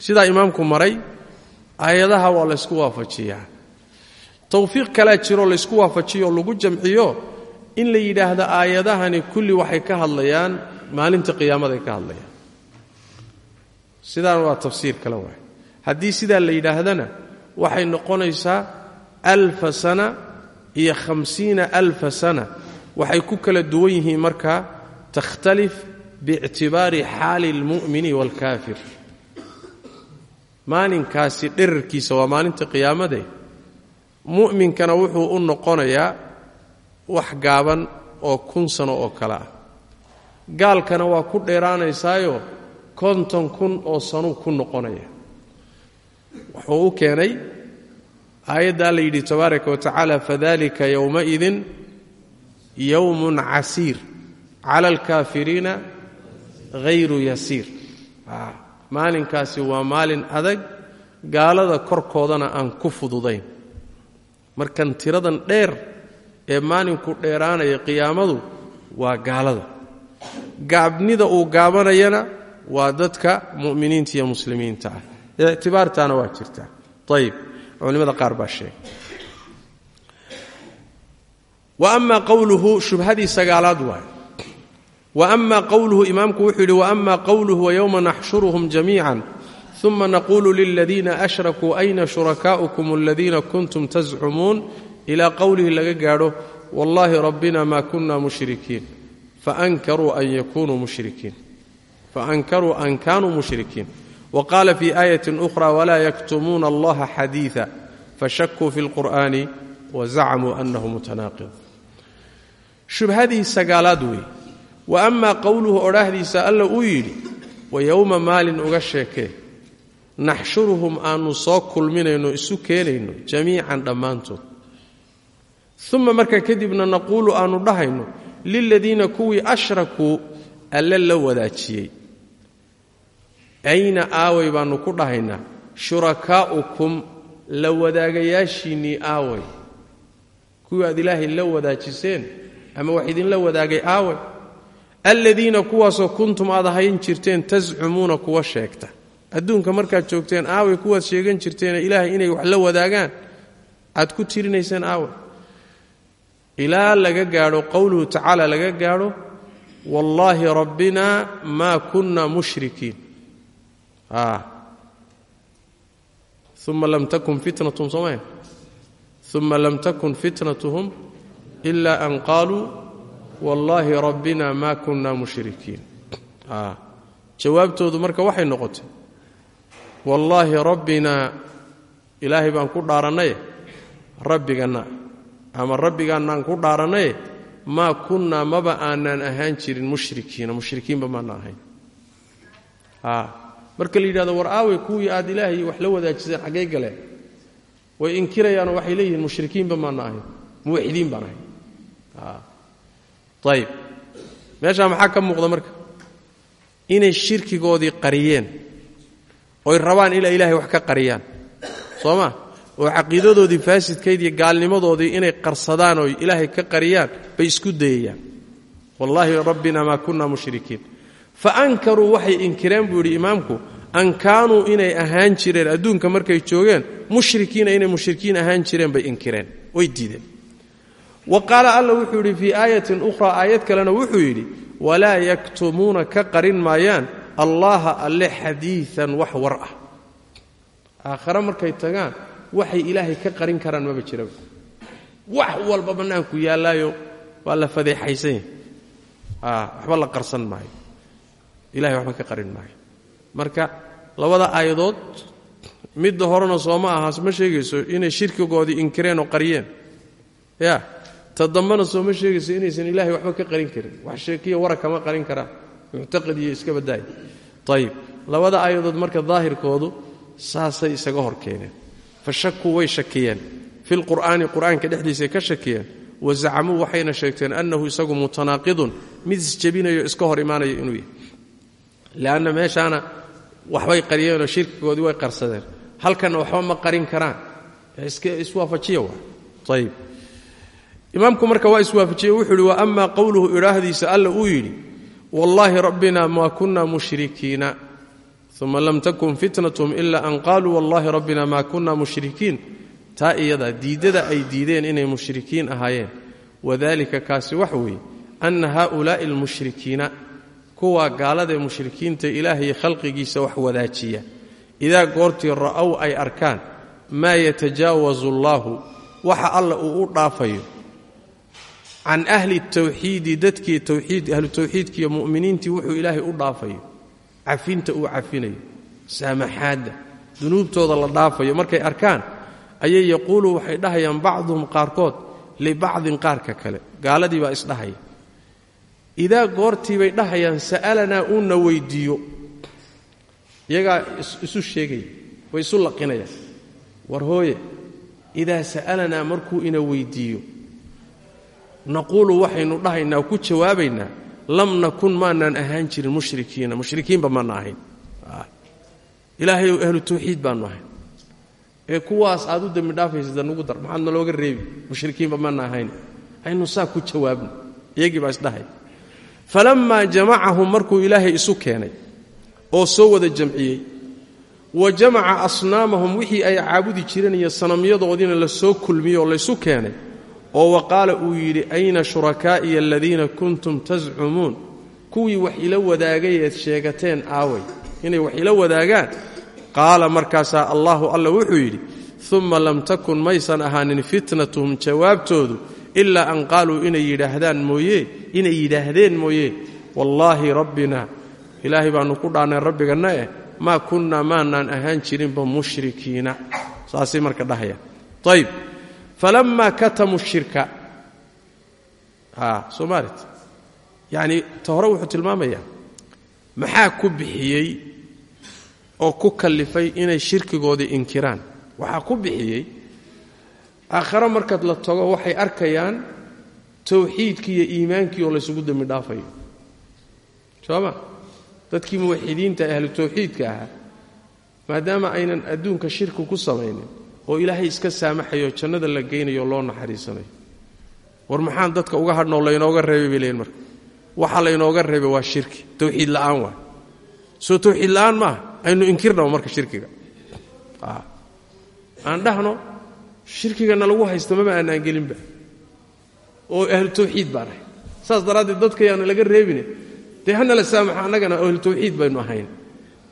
Sidaa imaamku maray aayadaha waa laysku waafajiyaa. Tawfiiq kalaa jiroo laysku waafajiyo lagu jamciyo in la yidhaahdo aayadahani kulli waxay ka hadlayaan maalinta qiyaamaday ka hadlayaan. Sidaan waa tafsiir kale waay. Haddii sidaa la yidhaahdana waxay noqonaysaa alfa sana iyo hamsiina alfa sana. Waxay ku kala duwan yihiin markaa takhtalif biictibaari xaali almu'mini waalkaafir maalinkaasi dherarkiisa waa maalinta qiyaamade. Mu'minkana wuxuu u noqonayaa wax gaaban oo kun sano oo kale ah. Gaalkana waa ku dheeraanaysaayo konton kun oo sanuu ku noqonaya. Wuxuu u keenay aayaddaa la yidhi tabaaraka wa tacaala fadalika yowmaidin yowmun casiir cala alkaafiriina hayru yasiir. Maalinkaasi waa maalin adag gaalada korkoodana aan ku fududayn. Markan tiradan dheer ee maalinku dheeraanaya qiyaamadu waa gaalada. Gaabnida uu gaabanayana waa dadka mu'miniinta iyo muslimiinta ah. Ictibaartaana waa jirtaa. Ayib culimada qaar baa sheegay. Wa ama qowluhu shubhadii sagaalaad waay wa ama qowluhu imaamku wuxuu yidhi waama qowluhu wayowma naxshuruhum jamiica uma naqulu liladiina ashrakuu ayna shurakaa'ukum aladiina kuntum tascumuun ilaa qowlihi laga gaadho wallahi rabbina ma kuna mushrikiin. Faankaruu an yakunuu mushrikiin. Faankaruu an kaanuu mushrikiin wqaala fi aayati ukhra walaa yaktumuuna allaha xadiia fashakuu fi lqur'ani wazacmuu anahu mutanaaqid shubhadii sagaalaad wey wa amaa qowluhu odhaahdiisa alla uu yidhi wa yowma maalin uga sheekee naxshuruhum aanu soo kulminayno isu keenayno jamiican dhammaantood uma markaa kadibna naquulu aanu dhahayno liladiina kuwii ashrakuu alle la wadaajiyey ayna aaway baannu ku dhahaynaa shurakaa'ukum la wadaagayaashiinnii aaway. Kuwii aad ilaahay la wadaajiseen ama wax idinla wadaagay aaway? Aladiina kuwaasoo kuntum aad ahayn jirteen tascumuuna kuwa sheegta. Adduunka markaad joogteen aaway kuwaad sheegan jirteene ilaahay inay wax la wadaagaan aad ku tirinayseen aaway. Ilaa laga gaadho qowluhu tacaala laga gaadho wallaahi rabbina maa kunna mushrikiin uma lam takun fitnatm sooma uma lam takun fitnatuhum ila an qaaluu wallaahi rabbina ma kunna mushrikiin. Jawaabtoodu marka waxay noqotay wallaahi rabbina ilaahay baan ku dhaarannaye rabbiganna ama rabbigaannaan ku dhaarannaye maa kunnaa maba aanaan ahaan jirin mushrikiina mushrikiinba maana ahayn marka la yidhahdo war aawey kuwii aad ilaahay wax la wadaajiseen xaggay galeen way inkirayaanoo waxay leeyihiin mushrikiinba maana ahayn muwaxidiin baan ahayn ayib meeshaa maxaa ka muuqda marka? Inay shirkigoodii qariyeen oy rabaan ilaa ilaahay wax ka qariyaan. Soo ma? Oo caqiidadoodii faasidkayd iyo gaalnimadoodii inay qarsadaan oo ilaahay ka qariyaan bay isku dayayaan. Wallaahi rabbina maa kunna mushrikiin fa ankaruu waxay inkireen buu yidhi an kaanuu inay ahaan jireen adduunka markay joogeen mushrikiina inay mushrikiin ahaan jireen bay inkireen. Way diideen. Wa qaala alla wuxuu yidhi fii aayatin ukhraa aayad kalena wuxuu yidhi walaa yaktumuuna ka qarin maayaan allaha alle xadiian wax war ah. Aakhare markay tagaan waxay ilaahay ka qarin karaan maba jiraba wax walba bannaanku yaallaayo waa la fadeexaysan yahay. Waxba la qarsan maayo ilahay waxba ka qarin maayo. Marka labada aayadood midda horena sooma aha ma sheegayso inay shirkigoodii inkireen oo qariyeen. Ya ta dambena sooma sheegayso inaysan ilaahay waxba ka qarin karin. Wax sheekiya wara kama qarin karaan muctaqid iyo iska badaaya ayib labada aayadood marka daahirkoodu saasay isaga hor keeneen. Fa shakuu way shakiyeen. Fi lqur'aani qur'aanka dhexdiisay ka shakiyeen. Wa zacamuu waxayna sheegteen annahu isagu mutanaaqidun. Mid isjebinayo iska hor imaanayo inuu yahay leanna meeshaana waxbay qariyeenoo shirkigoodii way qarsadeen halkanna waxba ma qarin karaan iswaafajiya waa ayib imaamku marka waa iswaafajiye wuxuu yidhi wa ama qowluhu idhaahdiisa alla uu yidhi wallaahi rabbina maa kunna mushrikiina uma lam takun fitnatum ila an qaaluu wallahi rabbina maa kunna mushrikiin taa iyada diiddada ay diideen inay mushrikiin ahaayeen wadalika kaasi wax weeye anna haa'ulaa'i almushrikiina kuwaa gaaladaee mushrikiinta ilaahay khalqigiisa wax wadaajiya. Idaa goortii ra'ow ay arkaan maa yatajaawazu allaahu waxa alla uu u dhaafayo. Can ahli tawxiidi dadkii towxiid ahlu tawxiidkiiyo mu'miniintii wuxuu ilaahay u dhaafayo. Cafinta uu cafinayo saamaxaadda dunuubtooda la dhaafayo. Markay arkaan ayay yaquulu waxay dhahayaan bacduhum qaarkood libacdin qaarka kale. Gaaladii baa isdhahaya idaa goortii bay dhahayaan sa'alanaa uuna weyddiiyo iyagaa isu sheegaya way isu laqinayaan. War hooye idaa sa'alanaa markuu ina weyddiiyo naquulu waxaynu dhahaynaa ku jawaabaynaa lam nakun maanaan ahaan jirin mushrikiina. Mushrikiinba maana ahayn. Ilaahayow ahlu tawxiid baanu ahayn. Ee kuwaas aad u dembi dhaafaysa nugu dar maxaad nalooga reebi? Mushrikiinba maana ahayn. Aynu saa ku jawaabno. Iyagii baa isdhahay falammaa jamacahum markuu ilaahay isu keenay oo soo wada jamciyey wa jamaca asnaamahum wixii ay caabudi jireen iyo sanamyadoodiina la soo kulmiyey oo laysu keenay oo wa qaala uu yidhi ayna shurakaa'iya aladiina kuntum tascumuun kuwii wax ila wadaagayeed sheegateen aaway inay wax ila wadaagaan qaala markaasaa allahu alla wuxuu yidhi uma lam takun maysan ahaanin fitnatuhum jawaabtoodu ilaa an qaaluu inay yidhaahdaan mooye inay yidhaahdeen mooye wallaahi rabbina ilaahay baannu ku dhaannay rabbiganna eh maa kunnaa maanaan ahaan jirinba mushrikiina saasay marka dhahayaan ayb falammaa katamuu shirka soomaalit yacnii ta hore wuxuu tilmaamayaa maxaa ku bixiyey oo ku kallifay inay shirkigoodii inkiraan waxaa ku bixiyey aakhare markaad la tago waxay arkayaan tawxiidkii iyo iimaankii oo laysugu dembi dhaafayo. Sooma? Dadkii muwaxidiinta ahlu tawxiidka ahaa maadaama aynan adduunka shirki ku samaynin oo ilaahay iska saamaxayo jannada la geynayo loo naxariisanayo war maxaan dadka uga hadhnoo laynooga reebay bay leeyiin marka. Waxa laynooga reebay waa shirki. Tawxiid la'aan waa. Soo tawxiid la'aan maaha? Aynu inkirnaba marka shirkiga. Aan dhahno shirkigana lagu haysta maba aanaan gelinba oo ahlu tawxiid baan saas daraaddeed dadkayaana laga reebine dee hana la saamaxa annagana ahlu tawxiid baynu ahayn.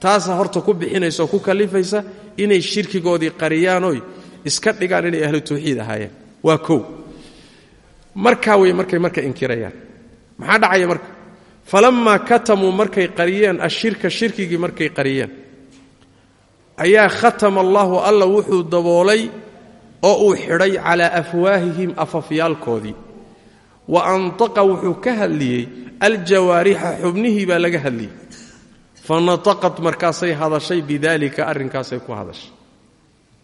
Taasa horta ku bixinaysa ku kallifaysa inay shirkigoodii qariyaanoy iska dhigaan inay ahlu tawxiid ahaayeen. Waa kow. Markaa wey markay marka inkirayaan. Maxaa dhacaya marka? Falammaa katamuu markay qariyeen ashirka shirkigii markay qariyeen ayaa khatama allaahu alla wuxuu daboolay oo uu xidhay calaa afwaahihim afafyaalkoodii. Wa antaqa wuxuu ka hadliyey aljawaarixa xubnihii baa laga hadliyey. Fa nataqad markaasay hadashay bidaalika arrinkaasay ku hadashay.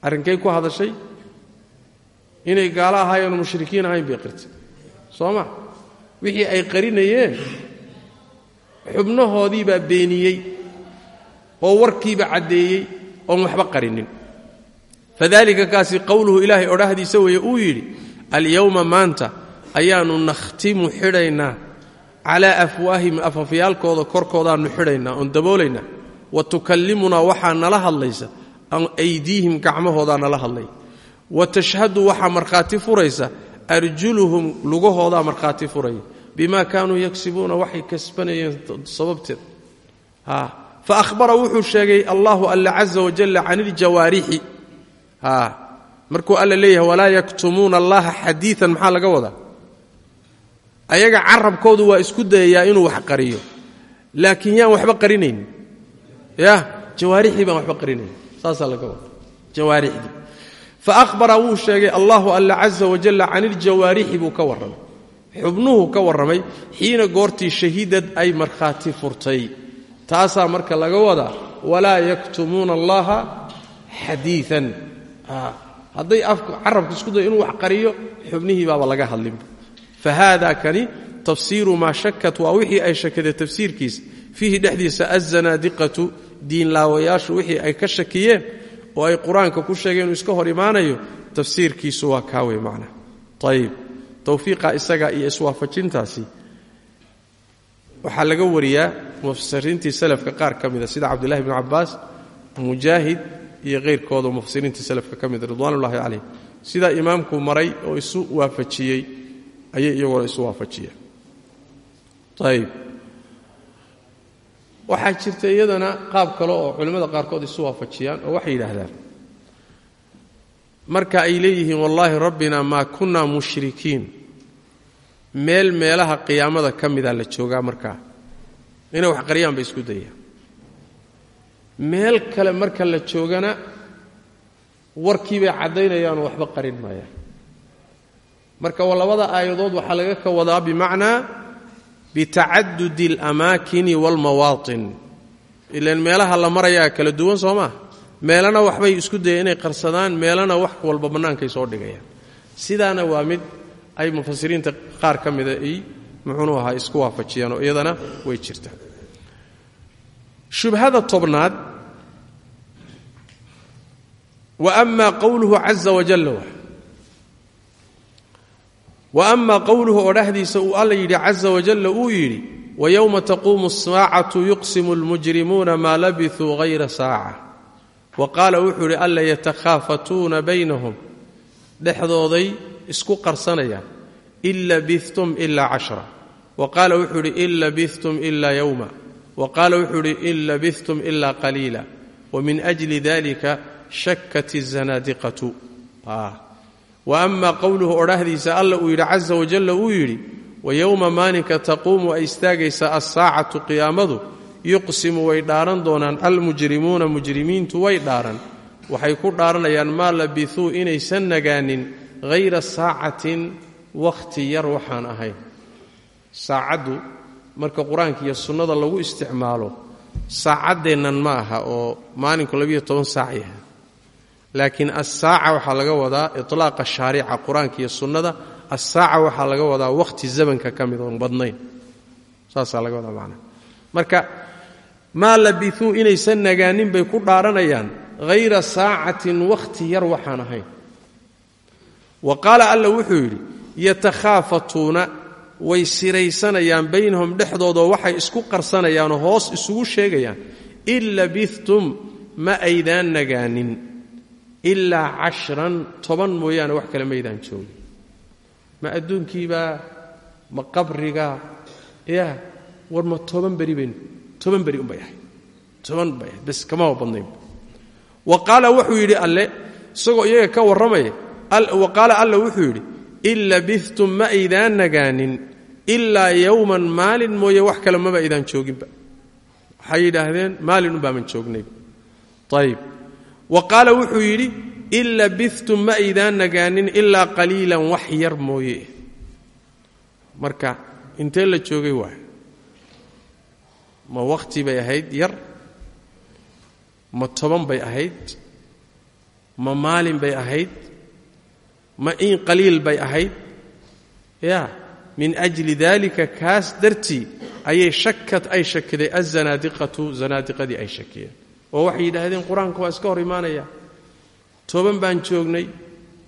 Arrinkay ku hadashay? Inay gaalo ahaayeenoo mushrikiin ahayn bay qirtay. Soo ma? Wixii ay qarinayeen xubnahoodii baa beeniyey oo warkiiba caddeeyey oon waxba qarinin fadalika kaasi qowluhu ilaahay odhahdiisa weeye uu yidhi alyowma maanta ayaannu nakhtimu xidhaynaa calaa afwaahim afafyaalkooda korkoodaannu xidhaynaa oon daboolaynaa wa tukallimunaa waxaa nala hadlaysa aydiihim gacmahoodaa nala hadlaya wa tashhadu waxaa markhaati furaysa arjuluhum lugahoodaa markhaati furaya bima kaanuu yagsibuuna waxay kasbanayeen sababteed. Fa ahbara wuxuu sheegay allahu alla caza wajalla can iljawaarixi markuu alla leeyahay walaa yaktumuuna allaha xadiian maxaa laga wadaa? Ayaga carabkoodu waa isku dayayaa inuu wax qariyo. Laakiin yaan waxba qarinayn. Ya jawaarixdii baan waxba qarinayn. Saasaa laga wada jawaarixdii. Fa ahbara wuu sheegay allahu alla caza wajalla can iljawaarixi buu ka warramay. Xubnuhu ka warramay xiina goortii shahidad ay markhaati furtay. Taasaa marka laga wadaa walaa yaktumuuna allaha xadiian hadday carabka isku dayo inuu wax qariyo xubnihii baaba laga hadlinba fa haada kani tafsiiru maa shakat waa wixii ay shakada tafsiirkiisa. Fiihi dhexdiisa azanaadiqatu diinlaawayaashu wixii ay ka shakiyeen oo ay qur'aanka ku sheegeen iska hor imaanayo tafsiirkiisu waa kaa wey macna ayib tawfiiqa isaga iyo iswaafajintaasi. Waxaa laga wariyaa mufasiriintii salafka qaar ka mida sida cabdullahi bnu cabbaas mujaahid iyo keyrkooda mufasiriintii salafka ka mida ridwanullahi calayh sidaa imaamku maray oo isu waafajiyey ayay iyaguna isu waafajiyeen. Ayib waxaa jirta iyadana qaab kale oo culimmada qaarkood isu waafajiyaan oo waxay yidhaahdaan marka ay leeyihiin wallaahi rabbina maa kunna mushrikiin. Meel meelaha qiyaamada ka mida la joogaa markaa. Inay wax qariyaan bay isku dayaan meel kale marka la joogana warkii bay caddaynayaanoo waxba qarin maayaan. Marka labada aayadood waxaa laga ka wadaa bimacnaa bitacadudi alamaakini waalmawaatin ilaan meelaha la marayaa kala duwan soo maa meelana waxbay isku dayeen inay qarsadaan meelana wax walba bannaankay soo dhigayaan. Sidaana waa mid ay mufasiriinta qaar ka mida ay muxuunu ahaa isku waafajiyaan oo iyadana way jirtaa shubhada tobnaad wa ama qowluhu caza wajalla wa ama qowluhu oo dhexdiisa uu alla yidhi caza wajalla uu yidhi wayowma taquumu asaacatu yuqsimu almujrimuuna maa labisuu hayra saaca. Wa qaala wuxuu alla yatakhaafatuuna baynahum dhexdooday isku qarsanayaan in labithtum ilaa cashra. Wa qaala wuxuu yidhi in labithtum ilaa wa qaala wuxuu yidhi in labithtum ilaa qaliila. Wa min ajli dalika shakat izanaadiqatu wa ama qowluhu odhahdiisa alla uu yidhi caza wajalla uu yidhi wa yowma maalinka taquumu ay istaagaysa alsaacatu qiyaamadu yuqsimu way dhaaran doonaan almujrimuuna mujrimiintu way dhaaran. Waxay ku dhaaranayaan maa labithuu inaysan nagaanin hayra saacatin wakhti yar waxaan ahayn marka qur'aanka iyo sunnada lagu isticmaalo saacaddeennan ma aha oo maalinku labiyo toban saac yahay. Laakiin assaaca waxaa laga wadaa itlaaqa shaarica qur'aanka iyo sunnada assaaca waxaa laga wadaa wakhti zamanka ka mid badnayn. Saasaa laga wadaa macnaha marka maa labithuu inaysan nagaanin bay ku dhaaranayaan hayra saacatin wakhti yar waxaan ahayn. Wa qaala alla wuxuu yidhi yatakhaafatuuna way siraysanayaan baynahum dhexdoodoo waxay isku qarsanayaanoo hoos isugu sheegayaan in labithtum ma aydaan nagaanin. Ilaa cashran toban mooyaane wax kale maydaan joogin. Ma adduunkiibaa ma qabriga ya war ma toban beri bayn toban beri unbay ahayd toban bay ahayd bas kamaba badnayn. Wa qaala wuxuu yidhi alle isagoo iyaga ka warramaya wa qaala alla wuxuu yidhi in labithtum ma aydaan nagaanin ilaa yowman maalin mooye wax kale maba aydaan jooginba waxay yidhaahdeen maalin unbaaman joognayba. Ayib wa qaala wuxuu yidhi in labithtum ma aydaan nagaanin ilaa qaliilan wax yar mooye. Marka intee la joogay waay ma wakhti bay ahayd yar? Ma toban bay ahayd? Ma maalin bay ahayd ma in qaliil bay ahayd? Ya min ajli dalika kaas dartii ayay shakad ay shakiday azanaadiqatu zanaadiqadii ay shakiyeen. Oo waxay yidhaahdeen qur'aanka waa iska hor imaanaya. Toban baan joognay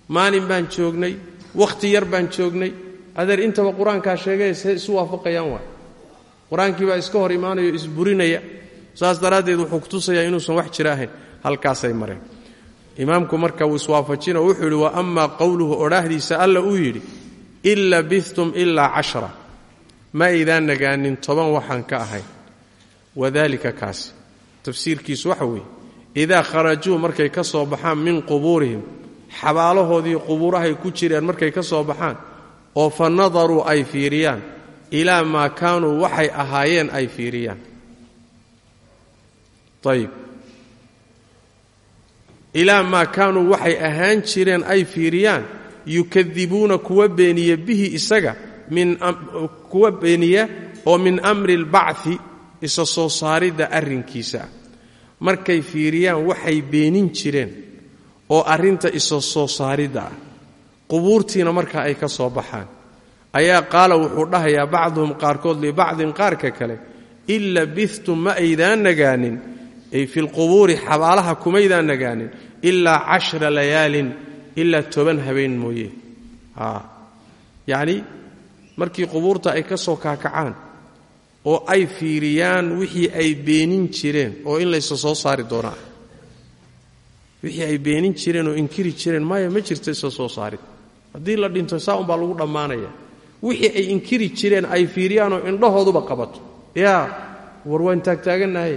maalin baan joognay wakhti yar baan joognay. Adeer intaba qur'aankaa sheegay see isu waafaqayaan waay. Qur'aankii baa iska hor imaanayo isburinaya saas daraaddeed wuxuu kutusayaa inuusan wax jira ahayn halkaasay mareen imaamku marka wuu iswaafajinoo wuxuu yidhi wa amaa qowluhu odhaahdiisa alla uu yidhi in labistum ilaa cashra ma aydaan nagaanin toban waxaan ka ahayn wadaalika kaasi tafsiirkiisu waxa weeye idaa kharajuu markay ka soo baxaan min qubuurihim xabaalahoodii qubuurahay ku jireen markay ka soo baxaan oo fa nadaruu ay fiiriyaan ilaa maa kaanuu waxay ahaayeen ay fiiriyaan. Ayib ilaa maa kaanuu waxay ahaan jireen ay fiiriyaan yukadibuuna kuwa beeniya bihi isaga kuwa beeniya oo min amri albacthi isa soo saaridda arrinkiisa. Ah markay fiiriyaan waxay beenin jireen oo arrinta isa soo saaridda ah. Qubuurtiina markaa ay ka soo baxaan. Ayaa qaala wuxuu dhahayaa bacduhum qaarkood libacdin qaarka kale in labistum ma aydaan nagaanin ay fi lqubuuri xabaalaha kumaydaan nagaanin ilaa cashra layaalin ilaa toban habeen mooye. Yacni markii qubuurta ay ka soo kaakacaan oo ay fiiriyaan wixii ay beenin jireen oo in laysa soo saari doonaa. Wixii ay beenin jireen oo inkiri jireen maya ma jirto isa soo saarid. Haddii la dhinto saa umbaa lagu dhammaanaya. Wixii ay inkiri jireen ay fiiriyaanoo indhahooduba qabato. Yaa war waan taagtaagannahay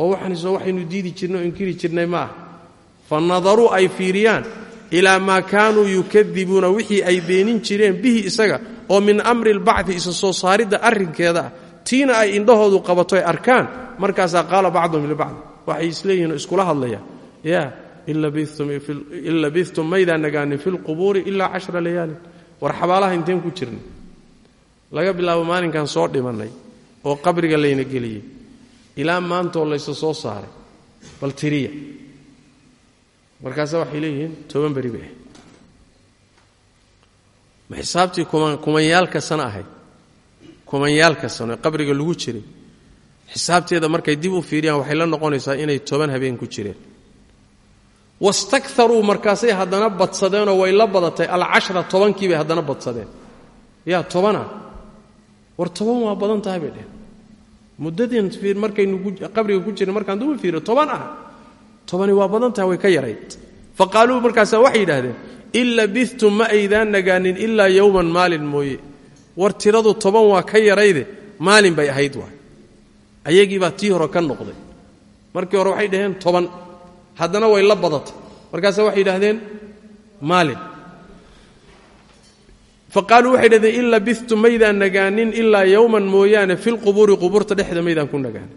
oo waxaaniso waxaynu diidi jirnay oo inkiri jirnay ma ah fa nadaruu ay fiiriyaan ilaa maa kaanuu yukadibuuna wixii ay beenin jireen bihi isaga oo min amri lbacdi isa soo saaridda arrinkeeda ah tiina ay indhahoodu qabato ay arkaan markaasaa qaala bacduhum libacd waxay isleeyihin iskula hadlayaan ya in labistum maydaan nagaanin fi lqubuuri ilaa cashra layaalin. War xabaalaha inteen ku jirnay? Laga bilaabo maalinkan soo dhimannay oo qabriga layna geliyey ilaa maantoo laysa soo saaray. Bal tiriya. Markaase waxay leeyihiin toban beri bay ahayd ma xisaabtii kumanyaalka sano ahayd. Kumanyaalka sano ee qabriga lagu jiray. Xisaabteeda markay dib u fiiriyaan waxay la noqonaysaa inay toban habeen ku jireen. Wastakaruu markaasay haddana badsadeenoo way la badatay. Alcashra tobankii bay haddana badsadeen. Yaa tobana. War toban waa badan tahay bay dheheen muddadeen markaynu qabriga ku jirin markaan duba fiiriyo toban ah. Tobani waa badan tahay way ka yarayd. Fa qaaluu markaasaa waxay yidhaahdeen in labistum ma aydaan nagaanin ilaa yowman maalin mooye. War tiradu toban waa ka yarayde maalin bay ahayd waay. Ayagiibaa tii hore ka noqday. Markii hore waxay dhaheen toban haddana way la badatay. Markaasa waxay yidhaahdeen maalin fa qaaluu waxay dhahdeen in labistum maydaan nagaanin ilaa yowman mooyaane filqubuuri qubuurta dhexda maydaan ku nagaanin.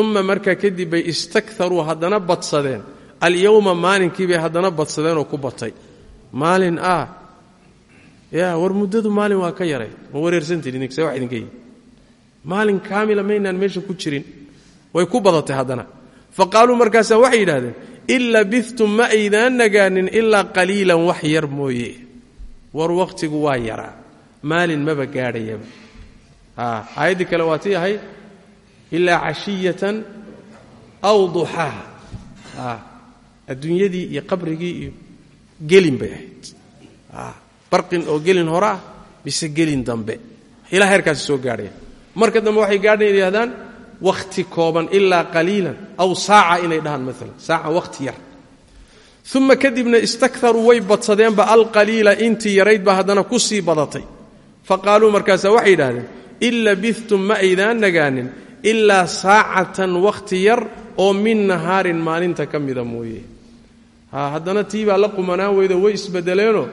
Uma markaa kadib bay istakaruu haddana badsadeen. Alyowma maalinkiibay haddana badsadeenoo ku batay. Maalin ah ya war muddadu maalin waa ka yaray. Ma wareersantihin idinse wax idinka yihi maalin kaamila maynaan meesha ku jirin way ku badatay haddana. Fa qaaluu markaasaa waxay yidhahdeen in labistum ma aydaan nagaanin ilaa qaliilan wax yar mooye war wakhtigu waa yaraa. Maalin maba gaadhayaba aayaddii kale waa tii ahayd ilaa cashiyatan aw duxaaha adduunyadii iyo qabrigii iyo gelin bay ahayd. Barqin oo gelin hore ah mise gelin dambe. Ilaa heerkaasi soo gaadhaya marka dambe waxay gaadhayan yidhahdaan wakhti kooban ilaa qaliilan aw saaca inay dhahaan maalan saaca wakhti yar uma kadibna istakaruu way badsadeenba alqaliila intii yarayd baa haddana ku sii badatay. Fa qaaluu markaasaa waxay yidhahdeen in labistum ma aydaan nagaanin ilaa saacatan wakhti yar oo min nahaarin maalinta ka mida mooye. Haddana tii baa la qumanaan weydo way isbedeleenoo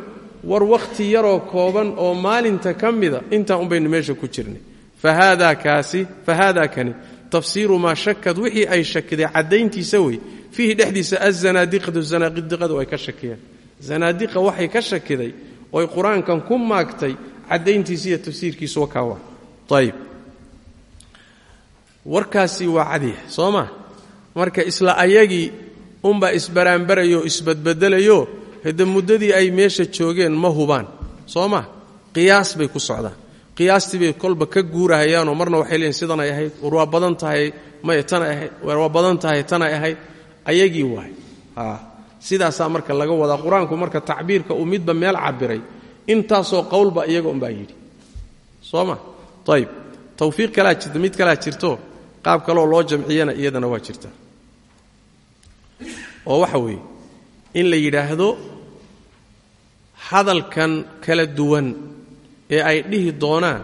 war wakhti yaroo kooban oo maalinta ka mida intaa unbaynu meesha ku jirnay. Fahaada kaasi fahaada kani tafsiiru maa shakad wixii ay shakiday caddayntiisa wey fiihi dhexdiisa azanaadiqatu zanaaqidiqadu ay ka shakiyeen zanaadiqa waxay ka shakiday oy qur'aankan ku maagtay caddayntiisa iyo tafsiirkiisu wakaawa ayib warkaasi waa cadiya soo ma marka isla ayagii unbaa isbaraanbarayoo isbadbedelayo hade muddadii ay meesha joogeen ma hubaan soo ma qiyaas bay ku socdaan qiyaastii bay kolba ka guurahayaanoo marna waxay leeyiin sidanay ahayd war waa badan tahay may tanay ahayd war waa badan tahay tanay ahayd ayagii waay. Sidaasaa marka laga wadaa. Qur'aanku marka tacbiirka uu midba meel cabiray intaasoo qowlba iyaga umbaa yidhi. Soo ma? Ayib tawfiiq kalaa jirta mid kalaa jirto qaab kaleoo loo jamciyana iyadana waa jirta. Oo waxa weeye in la yidhaahdo hadalkan kala duwan ee ay dhihi doonaan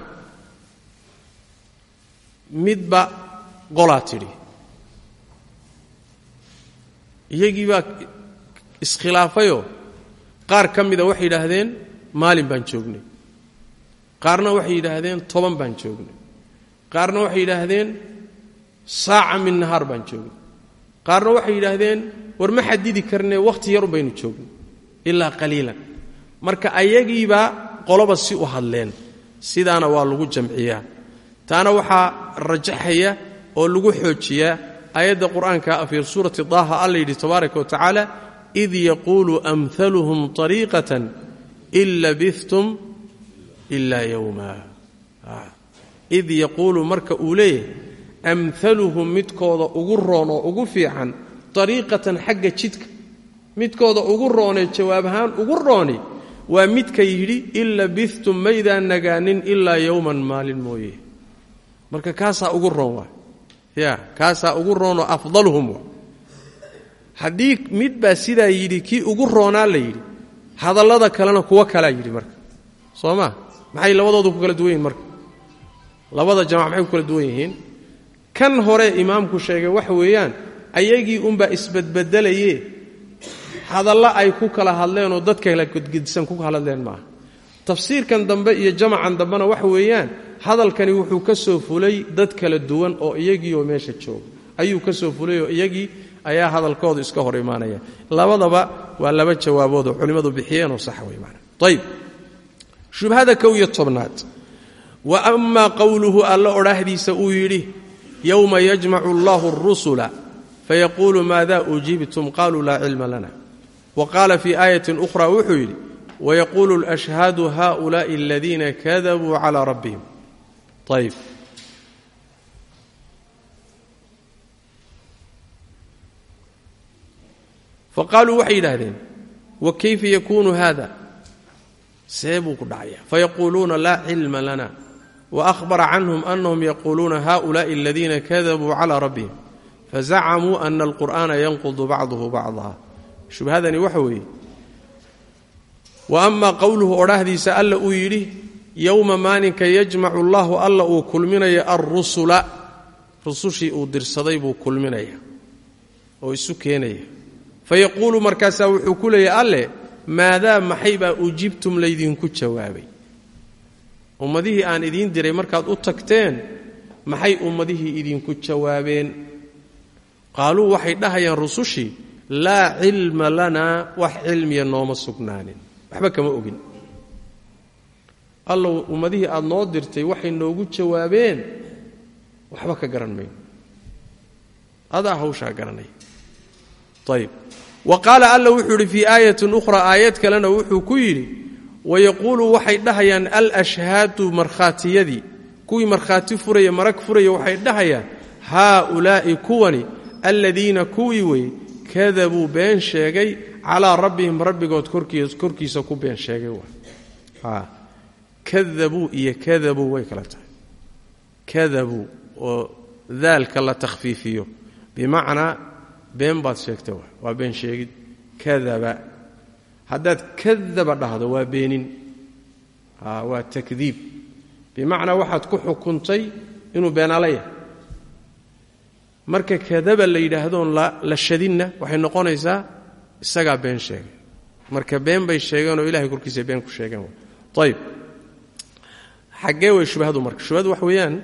midba qolaa tidhi. Iyagii baa iskhilaafayoo qaar ka mida waxay yidhaahdeen maalin baan joognay. Qaarna waxay yidhaahdeen toban baan joognay. Qaarna waxay yidhaahdeen saaca min nahaar baan joognay. Qaarna waxay yidhaahdeen war ma xadidi karnee wakhti yarun baynu joognay ilaa qaliilan. Marka ayagiibaa qoloba si u hadleen. Sidaana waa lagu jamciyaa. Taana waxaa rajaxaya oo lagu xoojiyaa aayadda qur'aanka fii suurati daaha alla yidhi tabaaraka wa tacaala id yaquulu amhaluhum طariiqatan in labithtum ilaa yowma id yaquulu marka uu leeyahay amhaluhum midkooda ugu roon oo ugu fiican ariiqatan xagga jidka. Midkooda ugu roonee jawaab ahaan ugu rooni waa midka yidhi in labithtum maydaan nagaanin ilaa yowman maalin mooye. Marka kaasaa ugu roon ya kaasaa ugu roonoo afdaluhum waa. Mid baa sidaa yidhi kii ugu roonaa la yidhi hadallada kalena kuwo kalaa yidhi marka. Soo ma? Maxay labadoodu ku kala duwan marka? Labada jamac maxay ku kala duwan kan hore imaamku sheegay waxa weeyaan ayagii unbaa isbadbedelaye hadalla ay ku kala hadleenoo dad kala godgedisan ku hadleen maaha. Tafsiirkan dambe iyo jamacan dambena waxa weeyaan hadalkani wuxuu ka soo fulay dad kala duwan oo iyagiioo meesha jooga ayuu ka soo fulay oo iyagii ayaa hadalkoodu iska hor imaanaya. Labadaba waa laba jawaaboodoo culimmadu bixiyeenoo sax wey maana ayib shubhada kow iyo tobnaad. Wa amaa qowluhu alla odhaahdiisa uu yidhi yowma yajmacu allahu arusula fayaquulu maada uujibtum qaluu laa cilma lana wa qaala fii aayatin ukhra wuxuu yidhi wayaquulu lashhaadu haulaai aladiina kadabuu calaa rabbihim. Ayb faqaaluu waxay yidhaahdeen wa kayfa yakuunu haada see buu ku dhacaya. Fayaquuluuna laa cilma lana. Waahbara canhum anahum yaquuluuna haulaai aladiina kadabuu calaa rabbihim. Fazacamuu ana alqur'aana yanqudu bacduhu bacda shubhadani waxa weeye. Wa amaa qowluhu odhaahdiisa alla uu yidhi yowma maalinka yajmacu allahu alla uu kulminaya alrusula rusushii uu dirsaday buu kulminaya oo isu keenaya. Fayaquulu markaasaa wuxuu ku leeyahy alle maadaa maxay baa ujibtum laydinku jawaabay? Ummadihii aan idiin diray markaad u tagteen maxay ummadihii idinku jawaabeen? Qaaluu waxay dhahayaan rusushii laa cilma lanaa wax cilmiya nooma sugnaanin. Waxba kama ogin. Allow ummadihii aad noo dirtay waxay noogu jawaabeen waxba ka garan mayno. Adaa hawshaa garanaya ayib wa alla wuxuu yidhi fii aayatin ukhraa aayad kalena wuxuu ku yidhi wayaquulu waxay dhahayaan alashhaadu markhaatiyadii kuwii markhaati furaya marag furaya waxay dhahayaan haaulaa'i kuwani aladiina kuwii weye kadabuu been sheegay calaa rabbihim rabbigood korkiisa ku been sheegay kadabuu iyo kadabuu way kala tahay. Kadabuu oo daalka la takhfiifiyo bimacnaa been baad sheegtay waa been sheegid kadaba. Haddaad kadaba dhahdo waa beenin. Waa takdiib. Bimacnaa waxaad ku xukuntay inuu beenaala yahay marka kadaba la yidhaahdoon la shadinna waxay noqonaysaa isagaa been sheegay. Marka been bay sheegeenoo ilahay korkiisa been ku sheegeen. Ayib xaggee way shubhadu marka. Shubhadu wax weeyaan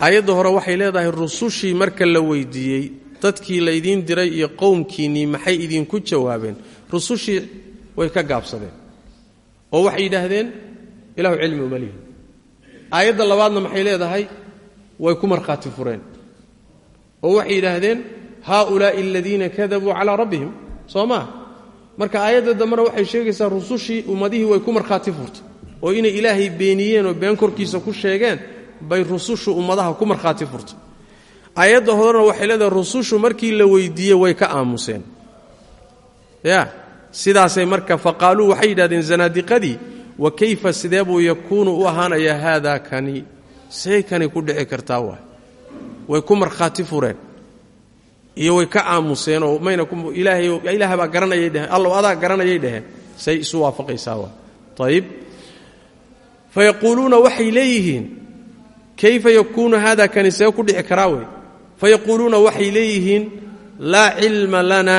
aayadda hore waxay leedahay rusushii marka la weydiiyey dadkii laydiin diray iyo qowmkiinnii maxay idinku jawaabeen? Rusushii way ka gaabsadeen. Oo waxay yidhaahdeen ilahu cilmi uma lihin. Aayadda labaadna maxay leedahay way ku markhaati fureen oo waxay yidhaahdeen haaulaa'i aladiina kadabuu calaa rabbihim. Soo maa marka aayadda dambena waxay sheegaysaa rusushii ummadihii way ku markhaati furtay oo inay ilaahay beeniyeen oo been korkiisa ku sheegeen bay rusushu ummadaha ku markhaati furtay. Aayadda horena waxay leedahay rusushu markii la weydiiyey way ka aamuseen. Ya sidaasay marka faqaaluu waxay yidhahdeen zanaadiqadii wa kayfa sidee buu yakuunu u ahaanayaa haadaa kani see kani ku dhici kartaa waay way ku markhaati fureen iyo way ka aamuseen oo mayna ilaah baa garanayay dheheen allow adaa garanayay dheheen say isu waafaqaysaa waa. Ayib fayaquuluuna waxay leeyihiin kayfa yakuunu haada kani see ku dhici karaa wey fayaquuluuna waxay leeyihiin laa cilma lana.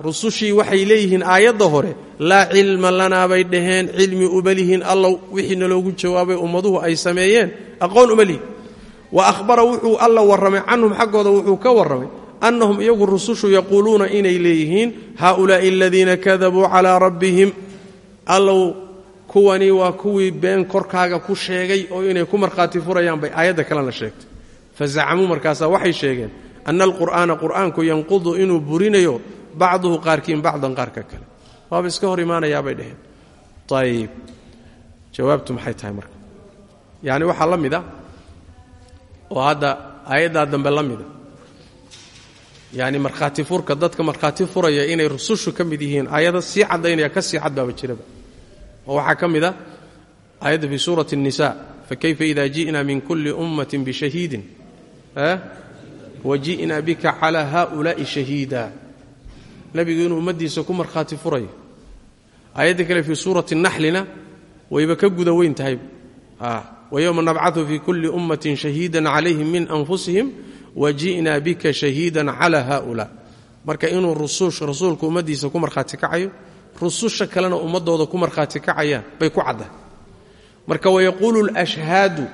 Rusushii waxay leeyihiin aayadda hore laa cilma lanaa bay dhaheen cilmi uma lihin allow wixii naloogu jawaabay ummaduhu ay sameeyeen aqoon uma lihin wa ahbara wuxuu alla warramay canhum xaggooda wuxuu ka warramay annahum iyagu rusushu yaquuluuna inay leeyihiin haaulaa'i aladiina kadabuu calaa rabbihim. Allow kuwani waa kuwii been korkaaga ku sheegay oo inay ku markhaati furayaan bay aayadda kalena sheegtay. Fazacamuu markaasaa waxay sheegeen ana alqur'aana qur'aanku yanqudu inuu burinayo bacduhu qaarkiin bacdan qaarka kale. Waaba iska hor imaanayaabay dheheen ayib jawaabtu maxay tahay marka? Yacni waxaa la mid a oo hadda aayaddaa dambe la mida yacni markhaati furka dadka markhaati furaya inay rusushu ka mid yihiin aayada sii caddaynaya ka sii cad baaba jiraba oo waxaa ka mid a aayadda fii suurati الnisa fakayfa ida ji'na min kulli ummatin bishahiidin waji'na bika calaa haؤulaa'i shahiida nebigu inuu ummaddiisa ku markhaati furayo aayadda kale fii suurati naxlina wayba ka guda weyn tahay wayowma nabcadu fii kulli ummatin shahiidan calayhim min anfusihim waji'na bika shahiidan calaa haؤulaa marka inuu rasuulku ummaddiisa ku markhaati kacayo rususha kalena ummadooda ku markhaati kacayaan bay ku caddahay marka wayaquulu lashhaadu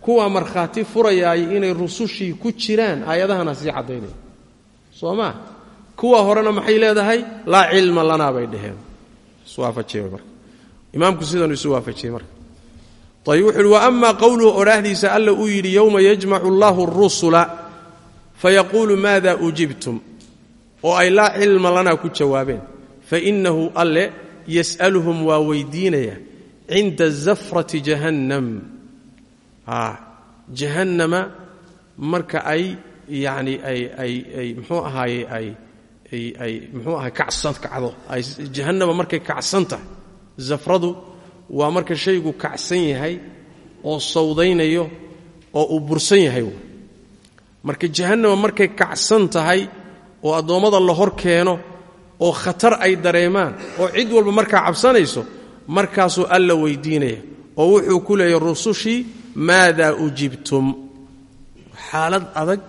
kuwa markhaati furayaay inay rusushii ku jiraan aayadahana sii caddaynaya soo maa kuwa horena maxay leedahay? Laa cilma lanaa bay marka. Imaamku sidanu isu waafajiyey marka ayib wuxu uhi wa ama qowluhu odhaahdiisa alla uu yidhi yowma yajmacu allahu arusula fayaquulu maada ujibtum? Oo ay laa cilma lanaa ku jawaabeen. Fainahu alle yas'aluhum waa weydiinaya cinda zafrati jahannam. Jahannama marka ay yani ay ay ay muxuu ahaaye ay muxuu ahay kacsan kacdo. Ay jahannama markay kacsan tahay zafradu waa marka shaygu kacsan yahay oo sawdaynayo oo uu bursan yahay. Marka jahannama markay kacsan tahay oo addoommada la hor keeno oo khatar ay dareemaan oo cid walba markaa cabsanayso markaasuu alla weydiinaya oo wuxuu ku leeyahy rusushii maadaa ujibtum. Xaalad adag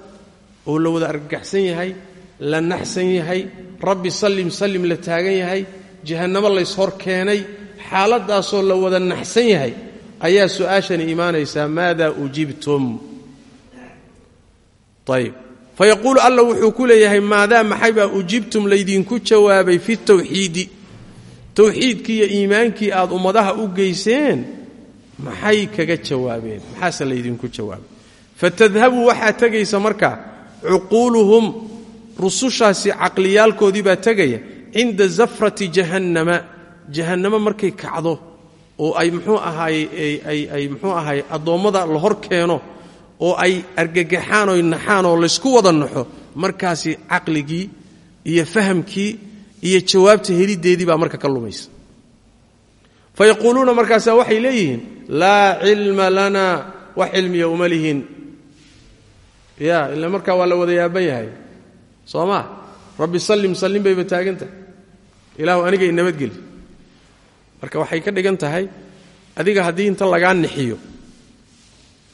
oo la wada argagaxsan yahay la naxsan yahay rabbi sallim sallim la taagan yahay jahannamo layshor keenay xaaladdaasoo la wada naxsan yahay ayaa su'aashani imaanaysaa maadaa ujibtum? Ayb fayaquulu alla wuxuu ku leeyahay maadaa maxaybaa ujibtum? Laydinku jawaabay fi tawxiidi. Towxiidkii iyo iimaankii aad ummadaha u geyseen maxay kaga jawaabeen? Maxaase laydinku jawaabay. Fatadhabu waxaa tegaysa markaa cuquuluhum rusushaasi caqliyaalkoodii baa tegaya cinda zafrati jahannama jahannamo markay kacdo oo ay muxuu ahaaye ay muxuu ahaaye addoommada la hor keeno oo ay argagaxaan oy naxaan oo laysku wada naxo markaasi caqligii iyo fahamkii iyo jawaabta heliddeedii baa marka ka lumaysa. Fa yaquuluuna markaasaa waxay leeyihiin laa cilma lana wax cilmiya uma lihin. Ya ila markaa waa la wada yaaban yahay. Soo maa rabbi sallim sallim bayba taagan ilaahu aniga inabadgeli marka waxay ka dhigan tahay adiga haddii inta lagaa nixiyo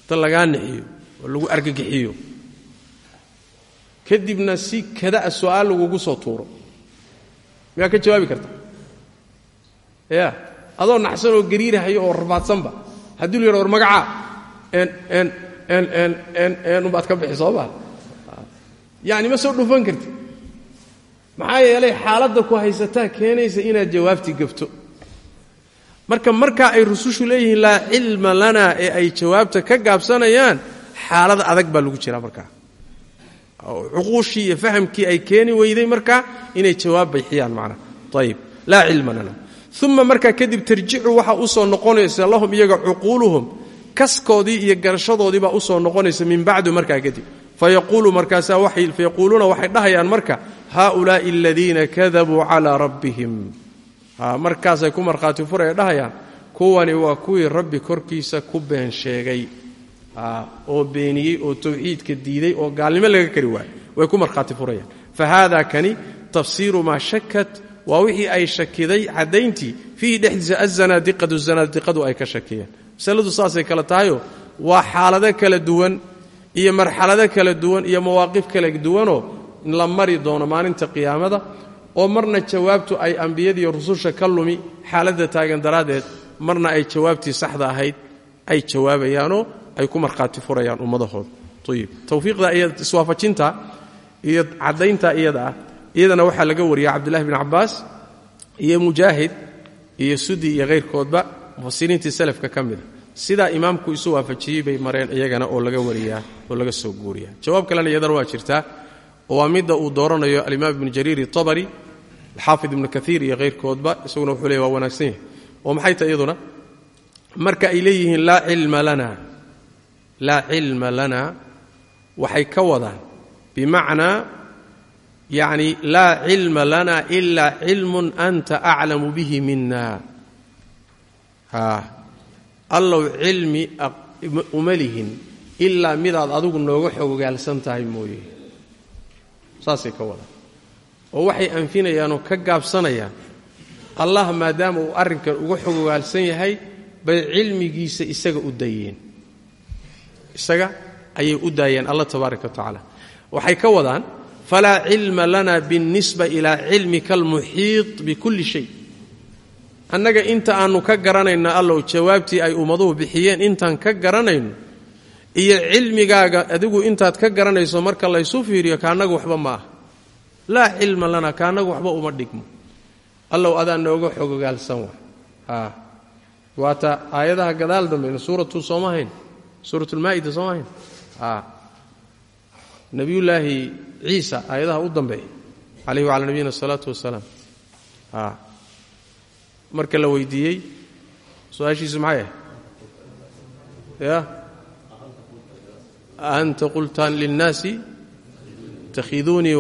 inta lagaa nixiyo oo lagu argagixiyo kadibna si kadaa su'aal lagugu soo tuuro. Miyaa ka jawaabi karta? Ya adoo naxsan oo gariirahayo oo rabaadsanba haddii lu yadha war magacaa n n n n n n umbaad ka bixi soo maa yacni ma soo dhufan karti. Maxaa yeelay xaaladda ku haysataa keenaysa inaad jawaabtii gabto marka markaa ay rusushu leeyihiin laa cilma lanaa ee ay jawaabta ka gaabsanayaan xaalada adag baa lagu jiraa markaa cuquushii iyo fahamkii ay keeni weyday markaa inay jawaab bayxiyaan macnaha ayib laa cilma lana. Uma markaa kadib tarjicu waxaa u soo noqonaysa lahum iyaga cuquuluhum kaskoodii iyo garashadoodii baa u soo noqonaysa min bacdu markaa kadib. Fayaquulu markaasaa fayaquuluuna waxay dhahayaan marka haaulaa'i aladiina kadabuu calaa rabbihim markaasay ku markhaati furaya dhahayaan kuwani waa kuwii rabbi korkiisa ku been sheegay. Oo beeniyey oo tawxiidka diiday oo gaalnimo laga kari waayo way ku markhaati furayaan. Fa haada kani tafsiiru maa shakat waa wixii ay shakiday caddayntii. Fiihi dhexdiisa azanaadiqadu zanaadiqadu ay ka shakiyeen. Masaladu saasay kale tahayoo waa xaalado kala duwan iyo marxalado kala duwan iyo mawaaqif kala duwanoo la mari doono maalinta qiyaamada oo marna jawaabtu ay ambiyadiiyo rususha ka lumi xaaladda taagan daraaddeed marna ay jawaabtii saxda ahayd ay jawaabayaanoo ay ku markhaati furayaan ummadahooda. Ayib tawfiiqda iyo iswaafajinta iyo caddaynta iyada ah iyadana waxaa laga wariyay cabdullahi bin cabbaas iyo mujaahid iyo sudi iyo hayrkoodba mufasiriintii salafka ka mida sidaa imaamku isu waafajiyey bay mareen iyagana oo laga wariyaa oo laga soo guuriyaa. Jawaab kalena iyadana waa jirtaa oo waa midda uu dooranayo alimaam ibnu jariir itabari alxaafid ibnu kaiir iyo hayrkoodba isaguna wuxuu leey waa wanaagsan yahay. Oo maxay tahay iyaduna? Marka ay leeyihiin laa cilma lana. Laa cilma lana waxay ka wadaan. Bimacnaa yacni laa cilma lana ilaa cilmun anta aclamu bihi mina allow cilmi uma lihin ilaa midaad adigu nooga xogogaalsan tahay mooye saasay ka wadaan oo waxay anfinayaan oo ka gaabsanayaan allah maadaama uu arrinkan uga xogogaalsan yahay bay cilmigiisa isaga u dayeen. Isaga ayay u daayeen allah tabaaraka wa waxay ka wadaan falaa cilma lana biاlnisba ilaa cilmika almuxiiط bikulli shay. Annaga inta aannu ka garanayno allow jawaabtii ay ummaduhu bixiyeen intaan ka garanayno iyo cilmigaaga adigu intaad ka garanayso marka laysu fiiriyo kaannagu waxba ma ah laa cilma lana kaannagu waxba uma dhigmo. Allow adaa nooga xogogaalsan wa waata aayadaha gadaal dambayna suuratu sooma hayn? Suurat lmaa'ida nebiyullaahi ciisa aayadaha u dambeeya calayhi wacalaa nabiyina asalaatu wasalaam marka la weydiiyey su'aashiisu maxay? Ahay ya anta qultan lilnaasi itakhiduunii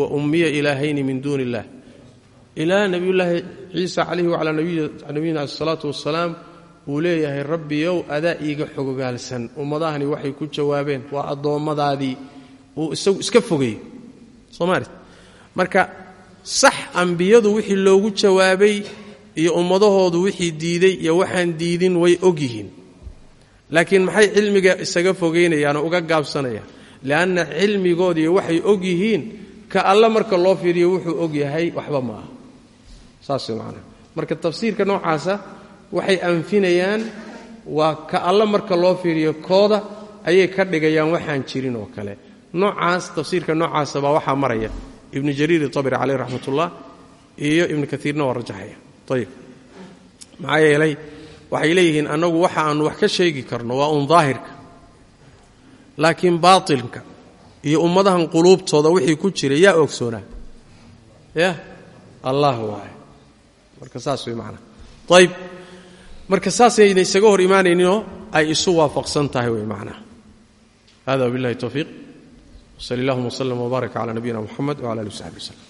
wa ummiya ilaahayni min duuni illah ilaa nebiyullaahi ciisa calayhi wacalaa nabiyina asalaatu wasalaam uu leeyahay rabbiyow adaa iiga xogogaalsan ummadahani waxay ku jawaabeen waa addoommadaadii uu isagu iska fogeeyo soomaalit marka sax ambiyadu wixii loogu jawaabay iyo ummadahoodu wixii diiday iyo waxaan diidin way og yihiin laakiin maxay cilmiga isaga fogeynayaan oo uga gaabsanayaan? Lianna cilmigoodiiyo waxay og yihiin ka alle marka loo fiiriyo wuxuu og yahay waxba ma aha. Saas macnaha marka tafsiirka noocaasa waxay anfinayaan waa ka alle marka loo fiiriyo kooda ayay ka dhigayaan waxaan jirin oo kale. Noocaas tafsiirka noocaasa baa waxaa maraya ibnu jariir itabri caleyh raxmatullah iyo ibnu kaiirna waa rajaxaya. Ayib maxaa yeelay waxay leeyihiin annagu waxa aanu wax ka sheegi karno waa uun daahirka. Laakiin baatilka iyo ummadahan quluubtooda wixii ku jira yaa ogsoonaa. Ya allah waaye. Marka saas way macnaha ayib marka saasayna isaga hor imaanayninoo ay isu waafaqsan tahay way macnaha hada wabillahi towfiiq wsali allahuma wslm wbaarak cala nabiyina muxamed wcala alih w saxbi wslem